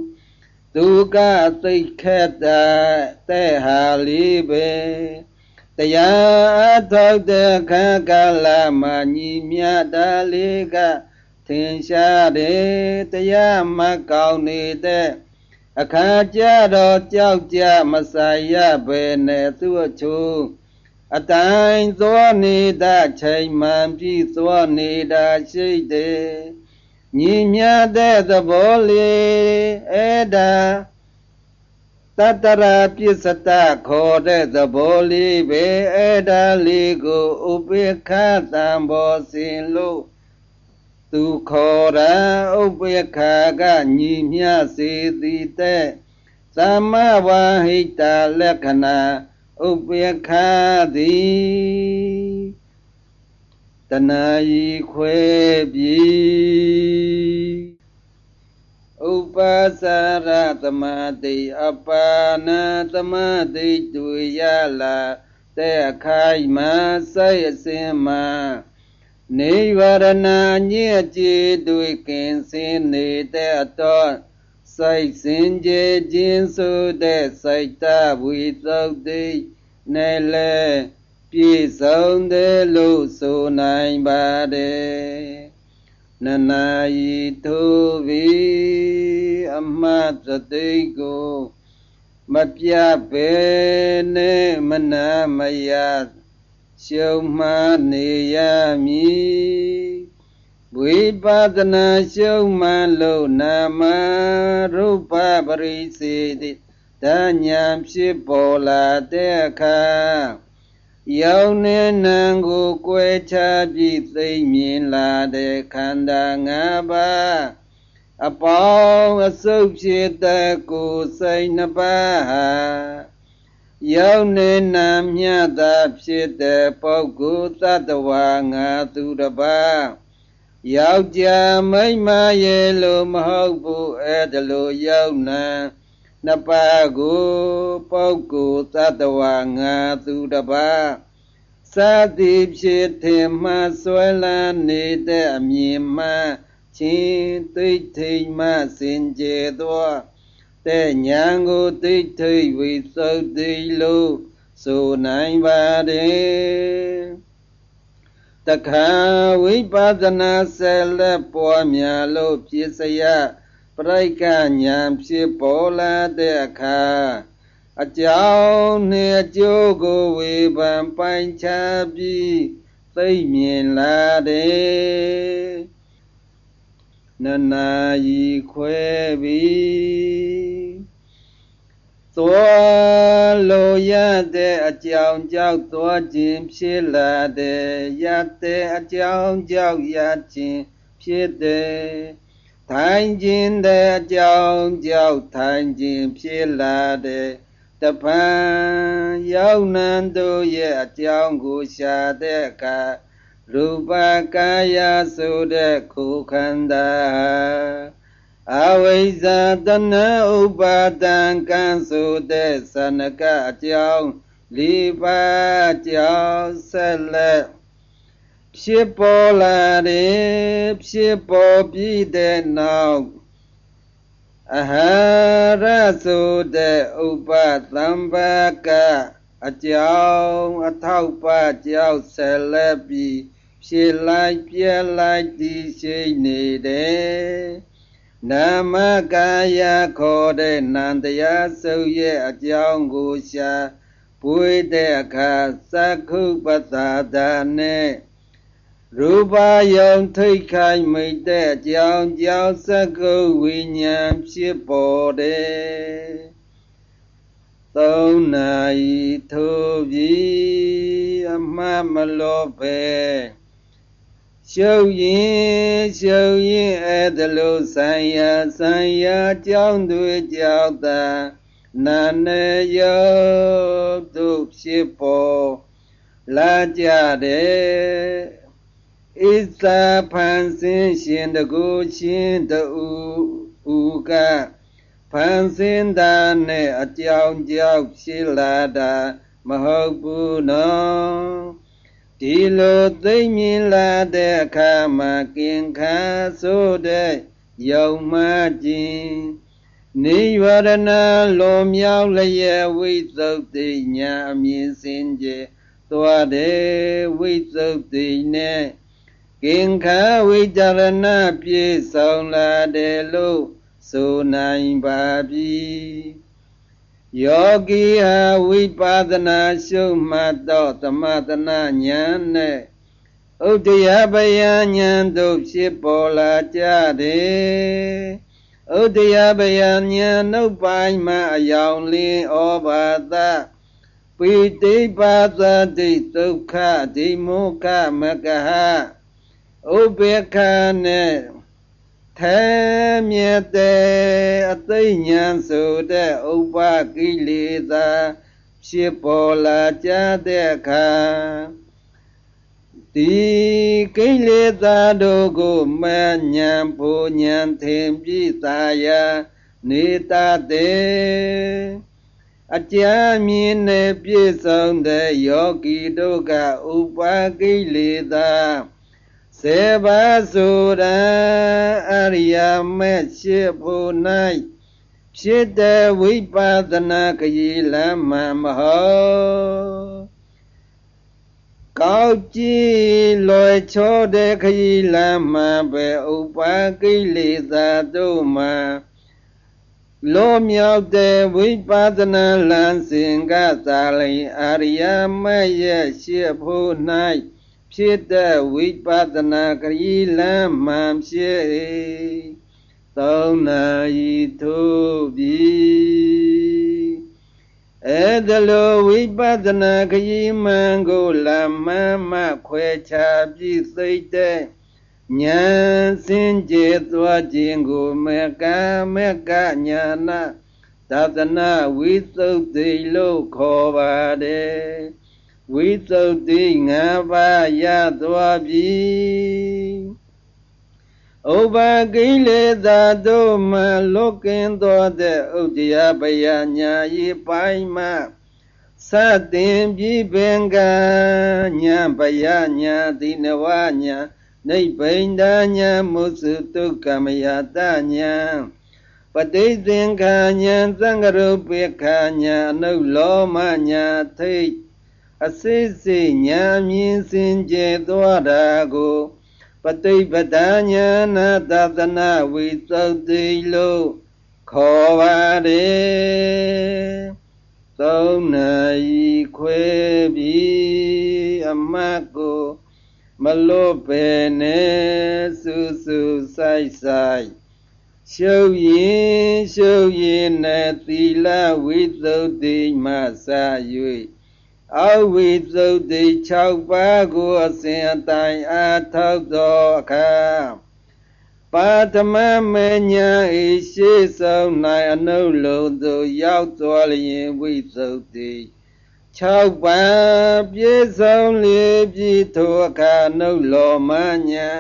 သူကသိခက်တာတဲ့ဟာလေးပဲ တရားထောက်တဲ့ခါကလာမှညီမြတာလေးကထင်ရှားတယ်တရားမကောင်းနေတဲ့အခါကြတော့ကြောက်ကြမဆိုင်ရပဲနဲ့သူ့အချို့အတိုင်းသောနေတာချိန်မှန်ပြီးသောနေတာရှိတယ်ညီမြတဲ့သဘောလေးအဲ့ဒါ တတရာပစ္စတခေါ်တဲ့သဘောလေးပဲအဲ့ဒါလေးကိုဥပိ္ခသံဘောစင်လို့သူခေါ်ရာဥပယခာကညီမျှစေသည်တဲ့သမ္မဝဟိတလက္ခဏာဥပယခာသည်တဏှာဤခွဲပြီဥ ပသရသမတိအပါဏသမတိတွေ့ရလာတဲ့အခိုင်မှစိတ်အစဉ်မှနေဝရဏညစ်ကြေတွေကင်းစင်နေတဲ့အတော့စိုက်စင်ကြခြင်းဆိုတဲ့စိုက်တဝိသုတ်တိနဲ့လဲပြည့်စုံတယ်လို့ဆိုနိုင်ပါတယ်နနာယီထိုဘီအ မတ်သတိကိုမပြပဲနဲ့မနာမရရှုံမှနေရမည်ဝိပဒနာရှုံမှလို့နာမရူပပရိစေတိတဉာဏ်ဖြစ်ပေါ်လာတဲ့အခါယောက်နဲ့နံကိုကွဲခြားပြီးသိမ့်မြင်လာတဲ့ခန္ဓာငါးပါး အပေါင်းအစုပ်ဖြစ်တဲ့ကိုယ်စိတ်နှစ်ပါးဟာရောက်နေနာမြတ်သာဖြစ်တဲ့ပုဂ္ဂိုလ်သတ္တဝါငါသူတစ်ပါးယောက်ျားမိန်းမရဲ့လို့မဟုတ်ဘူးအဲ့ဒါလို့ရောက်နာနှစ်ပါးကိုပုဂ္ဂိုလ်သတ္တဝါငါသူတစ်ပါးစသည်ဖြစ်ထင်မှဆွဲလန်းနေတဲ့အမြင်မှ ချင်းသိထိတ်မှစင်ကြယ်သောတဲ့ညာကိုသိထိတ်ဝိသုဒ္ဓိလို့ဆိုနိုင်ပါတယ်တခါဝိပဿနာဆက်လက်ပွားများလို့ဖြစ်စရာပရိက္ခဉာဏ်ဖြစ်ပေါ်လာတဲ့အခါအကြောင်းနှင့်အကျိုးကိုဝေဖန်ပိုင်ခြားပြီးသိမြင်လာတယ် နနာယီခွဲပြီးသွားလိုရတဲ့အကြောင်းကြောင့်သွားခြင်းဖြစ်လာတယ်ရတဲ့အကြောင်းကြောင့်ရခြင်းဖြစ်တယ်ထိုင်ခြင်းတဲ့အကြောင်းကြောင့်ထိုင်ခြင်းဖြစ်လာတယ်တပံရောက်နံတို့ရဲ့အကြောင်းကိုရှာတဲ့အခါ ရူပကာယဆိုတဲ့ခုခန္ဓာအဝိဇ္ဇာတဏှဥပါဒံကံဆိုတဲ့သနကအကြောင်းလေးပါးအကြောင်းဆက်လက်ဖြစ်ပေါ်လာတယ်ဖြစ်ပေါ်ပြီးတဲ့နောက်အဟရဆိုတဲ့ဥပသံပါကအကြောင်းအထောက်ပါကြောင့်ဆက်လက်ပြီး ဖြစ်လိုက်ပြက်လိုက်တည်ရှိနေတယ်နာမကာယခေါ်တဲ့နန္တရားစုပ်ရဲ့အကြောင်းကိုရှာပွေတဲ့အခါသက္ခုပတ္တာဒါနဲ့ရူပယုံထိတ်ခိုင်မိတ်တဲ့အကြောင်းကြောင့်သက္ကုဝိညာဉ်ဖြစ်ပေါ်တယ်သုံးနာဤထိုပြီးအမှတ်မလောပဲ ရှုပ်ရင်ရှုပ်ရင်အဲ့ဒါလို့ဆိုင်ရာဆိုင်ရာကြောင်းတွေကြောက်တာနာနေယောတို့ဖြစ်ပေါ်လာကြတယ်ဣဇာဖန်ဆင်းရှင်တကူရှင်တူဥကဖန်ဆင်းတာနဲ့အကြောင်းကြောင့်ဖြစ်လာတာမဟုတ်ဘူးနော် ဒီလိုသိမြင်လာတဲ့အခါမှာကင်ခါဆိုတဲ့ယုံမှခြင်းနိဝရဏလွန်မြောက်လျက်ဝိသုဒ္ဓိညာအမြင်စင်ကြယ်သွားတယ်ဝိသုဒ္ဓိနဲ့ကင်ခါဝိจารဏပြည့်စုံလာတယ်လို့ဆိုနိုင်ပါပြီ ယောဂီဟာဝိပဿနာရှုမှတ်သောသမထနာဉာဏ်နဲ့ဥဒယပယဉာဏ်တို့ဖြစ်ပေါ်လာကြတယ်ဥဒယပယဉာဏ်နှုတ်ပိုင်းမှအယောင်လင်းဩဘာသပိတိပါသတိဒုက္ခဒီမုခမကဟဥပေက္ခနဲ့ ထဲမြတ်တဲ့အသိဉာဏ်ဆိုတဲ့ဥပကိလေသာဖြစ်ပေါ်လာကြတဲ့အခါဒီကိလေသာတို့ကိုမဉဏ်ဘူဉဏ်ထင်ပြီးသာယာနေတတ်တယ်အကြမ်းမြင်နဲ့ပြည့်စုံတဲ့ယောဂီတို့ကဥပကိလေသာ စေပါဆိုတာအရိယာမဲ့ရှိဖို့၌ဖြစ်တဲ့ဝိပဿနာခရီးလမ်းမှမဟုတ်ကောက်ကြည့်လွယ်ချောတဲ့ခရီးလမ်းမှပဲဥပါကိလေသာတို့မှလောမြောက်တဲ့ဝိပဿနာလမ်းစဉ်ကသာလိအရိယာမဲ့ရဲ့ရှိဖို့၌ ဖြစ်တဲ့ဝိပဿနာကရီလမ်းမှန်ဖြစ်သုံးနာဤထိုပြီအဲဒါလိုဝိပဿနာခရီးမှန်ကိုလမမခွဲခြားပြီးသိတဲ့ဉာဏ်စင်ကြယ်သွားခြင်းကိုမေကမေကညာနာသာသနာဝိသုဒ္ဓိလို့ခေါ်ပါတယ် ဝိသုဒ္ဓိငါးပါးရသွားပြီဥပကိလေသာတို့မှလွတ်ကင်းသောတဲ့ဥဒယပယညာဤပိုင်းမှသတင်ပြီးပင်ကညာပယညာတိနဝညာနိဗ္ဗိန္ဒညာမုစုတုကမယတညာပဋိသင်္ခာညာသံဃရုပိခာညာအနုလောမညာထိတ် အစစ်စစ်ညာမြင်စင်ကြယ်သွားတာကိုပဋိပဒညာနာတသနာဝိသုဒ္ဓိလို့ခေါ်ပါတယ်သုံးနာရီခွဲပြီးအမတ်ကိုမလွတ်ပဲနဲ့စူးစူးဆိုင်ဆိုင်ရှုပ်ရင်ရှုပ်ရင်နဲ့သီလဝိသုဒ္ဓိမှစ၍ အဝိသုဒ္ဓိ6ပါးကိုအစဉ်အတိုင်းအားထုတ်သောအခါပါတမမေညာဤရှိဆုံး၌အနုလုံးသို့ရောက်သွားလျင်ဝိသုဒ္ဓိ6ပါးပြည့်စုံလေပြီထိုအခါနုလောမညာ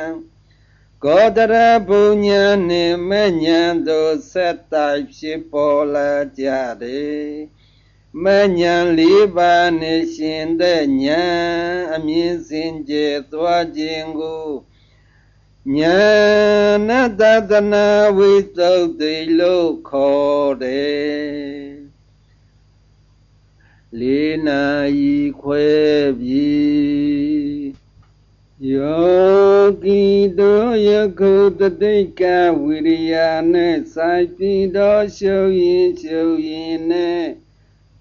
ကောတရဘုံညာနှင့်မညာသို့ဆက်တိုက်ဖြစ်ပေါ်လာကြတယ် မညာလေးပါးနှင့်ရှင်တဲ့ညာအမြင်စင်ကြယ်သွားခြင်းကိုညာနတတနာဝိသုဒ္ဓိလို့ခေါ်တယ်လေးနာရီခွဲပြီယောဂီတို့ယခုတတိကဝိရိယနဲ့စိုက်ပြီးတော့ရှုပ်ရင်ရှုပ်ရင်နဲ့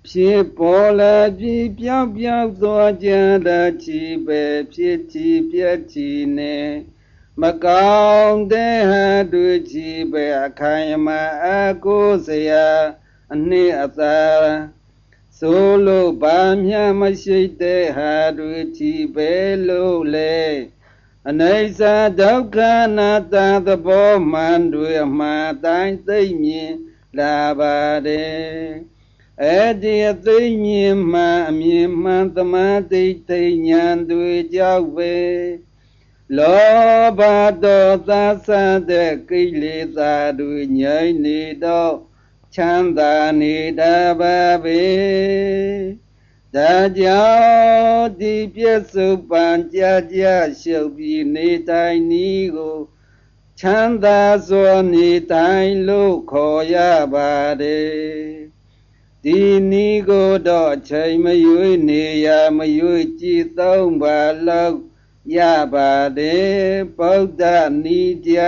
ဖြစ်ပေါ်လာပြီးပြောက်ပြောက်သွားကြတာချီပဲဖြစ်ချီပြက်ချီနဲ့မကောင်းတဲ့ဟာတွေ့ချီပဲအခိုင်အမာအကိုစရာအနှစ်အသာဆိုလို့ဘာမျှမရှိတဲ့ဟာတွေချီပဲလို့လေအနိစ္စဒုက္ခနာတသဘောမှန်တွေအမှန်တိုင်းသိမြင်လာပါတယ် အဲ့ဒီအသိမြင်မှအမြင်မှန်သမာဓိသိဉာဏ်တွေကြောက်ပဲလောဘတောသသတဲ့ကိလေသာတွေညှိနေတော့ချမ်းသာနေတပါပေဒါကြောင့်ဒီပြစ္ဆုတ်ပံကြာကြာရှုပ်ပြီးနေတိုင်းဤကိုချမ်းသာစွာနေတိုင်းလို့ခေါ်ရပါတယ် ဒီနီးကိုတော့အချိန်မရွေးနေရမရွေးကြည်သုံးပါလောက်ရပါတယ်ဗုဒ္ဓနီးကြ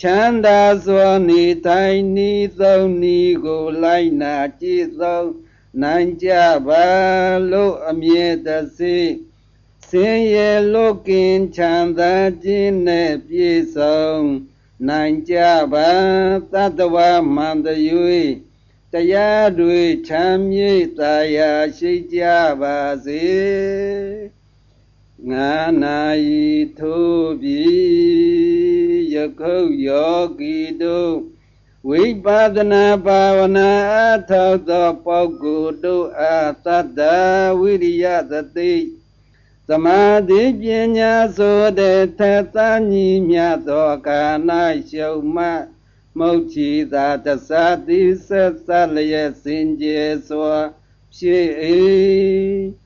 ချမ်းသာစွာနေတိုင်းဤသုံးဤကိုလိုက်နာကြည်သုံးနိုင်ကြပါလို့အမြဲတစေဆင်းရဲလို့ကင်ချမ်းသာခြင်းနဲ့ပြည့်စုံနိုင်ကြပါသတ္တဝမှန်တည်း တရားတွေချမ်းမြေ့သာယာရှိကြပါစေငါနာဤထိုးပြီးယခုယောဂီတို့ဝိပဿနာဘာဝနာအထောက်သောပုဂ္ဂိုလ်တို့အားသတ္တဝိရိယသတိသမာဓိပညာဆိုတဲ့ထသညီမြတ်သောကာဏရှုံမှ မုတ်ချီသာတသတိဆက်သလျက်စင်ကြယ်စွာဖြစ်၏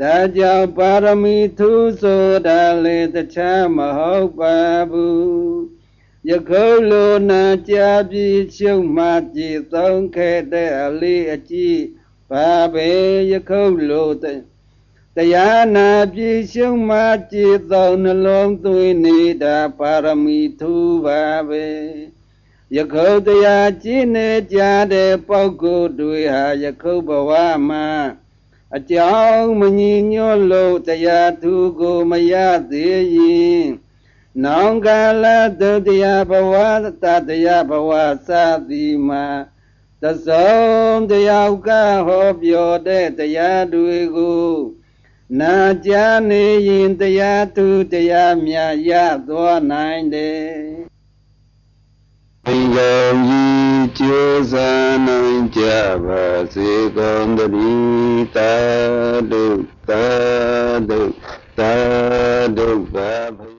ဒါကြောင့်ပါရမီသူဆိုတာလေတခြားမဟုတ်ပါဘူးယခုလိုနာကြပြီးရှုံမှကြည်သုံးခဲ့တဲ့အလေးအကြည့်ဘာပဲယခုလိုတရားနာပြီးရှုံမှကြည်သုံးနှလုံးသွင်းနေတာပါရမီသူပါပဲ ယခုတရားကြည်နေကြတဲ့ပုဂ္ဂိုလ်တွေဟာယခုဘဝမှာအကြောင်းမညီညွတ်လို့တရားသူကိုမရသေးရင်နောင်ကာလဒုတိယဘဝတတယဘဝစသည်မှာသဆုံးတယောက်ကဟောပြောတဲ့တရားတွေကိုနာကြားနေရင်တရားသူတရားမြတ်ရသွားနိုင်တယ်
ဘိယံကြီးကျိုးစားနိုင်ကြပါစေကုန်သတည်းသာဒုသာဒုသာဒုပါ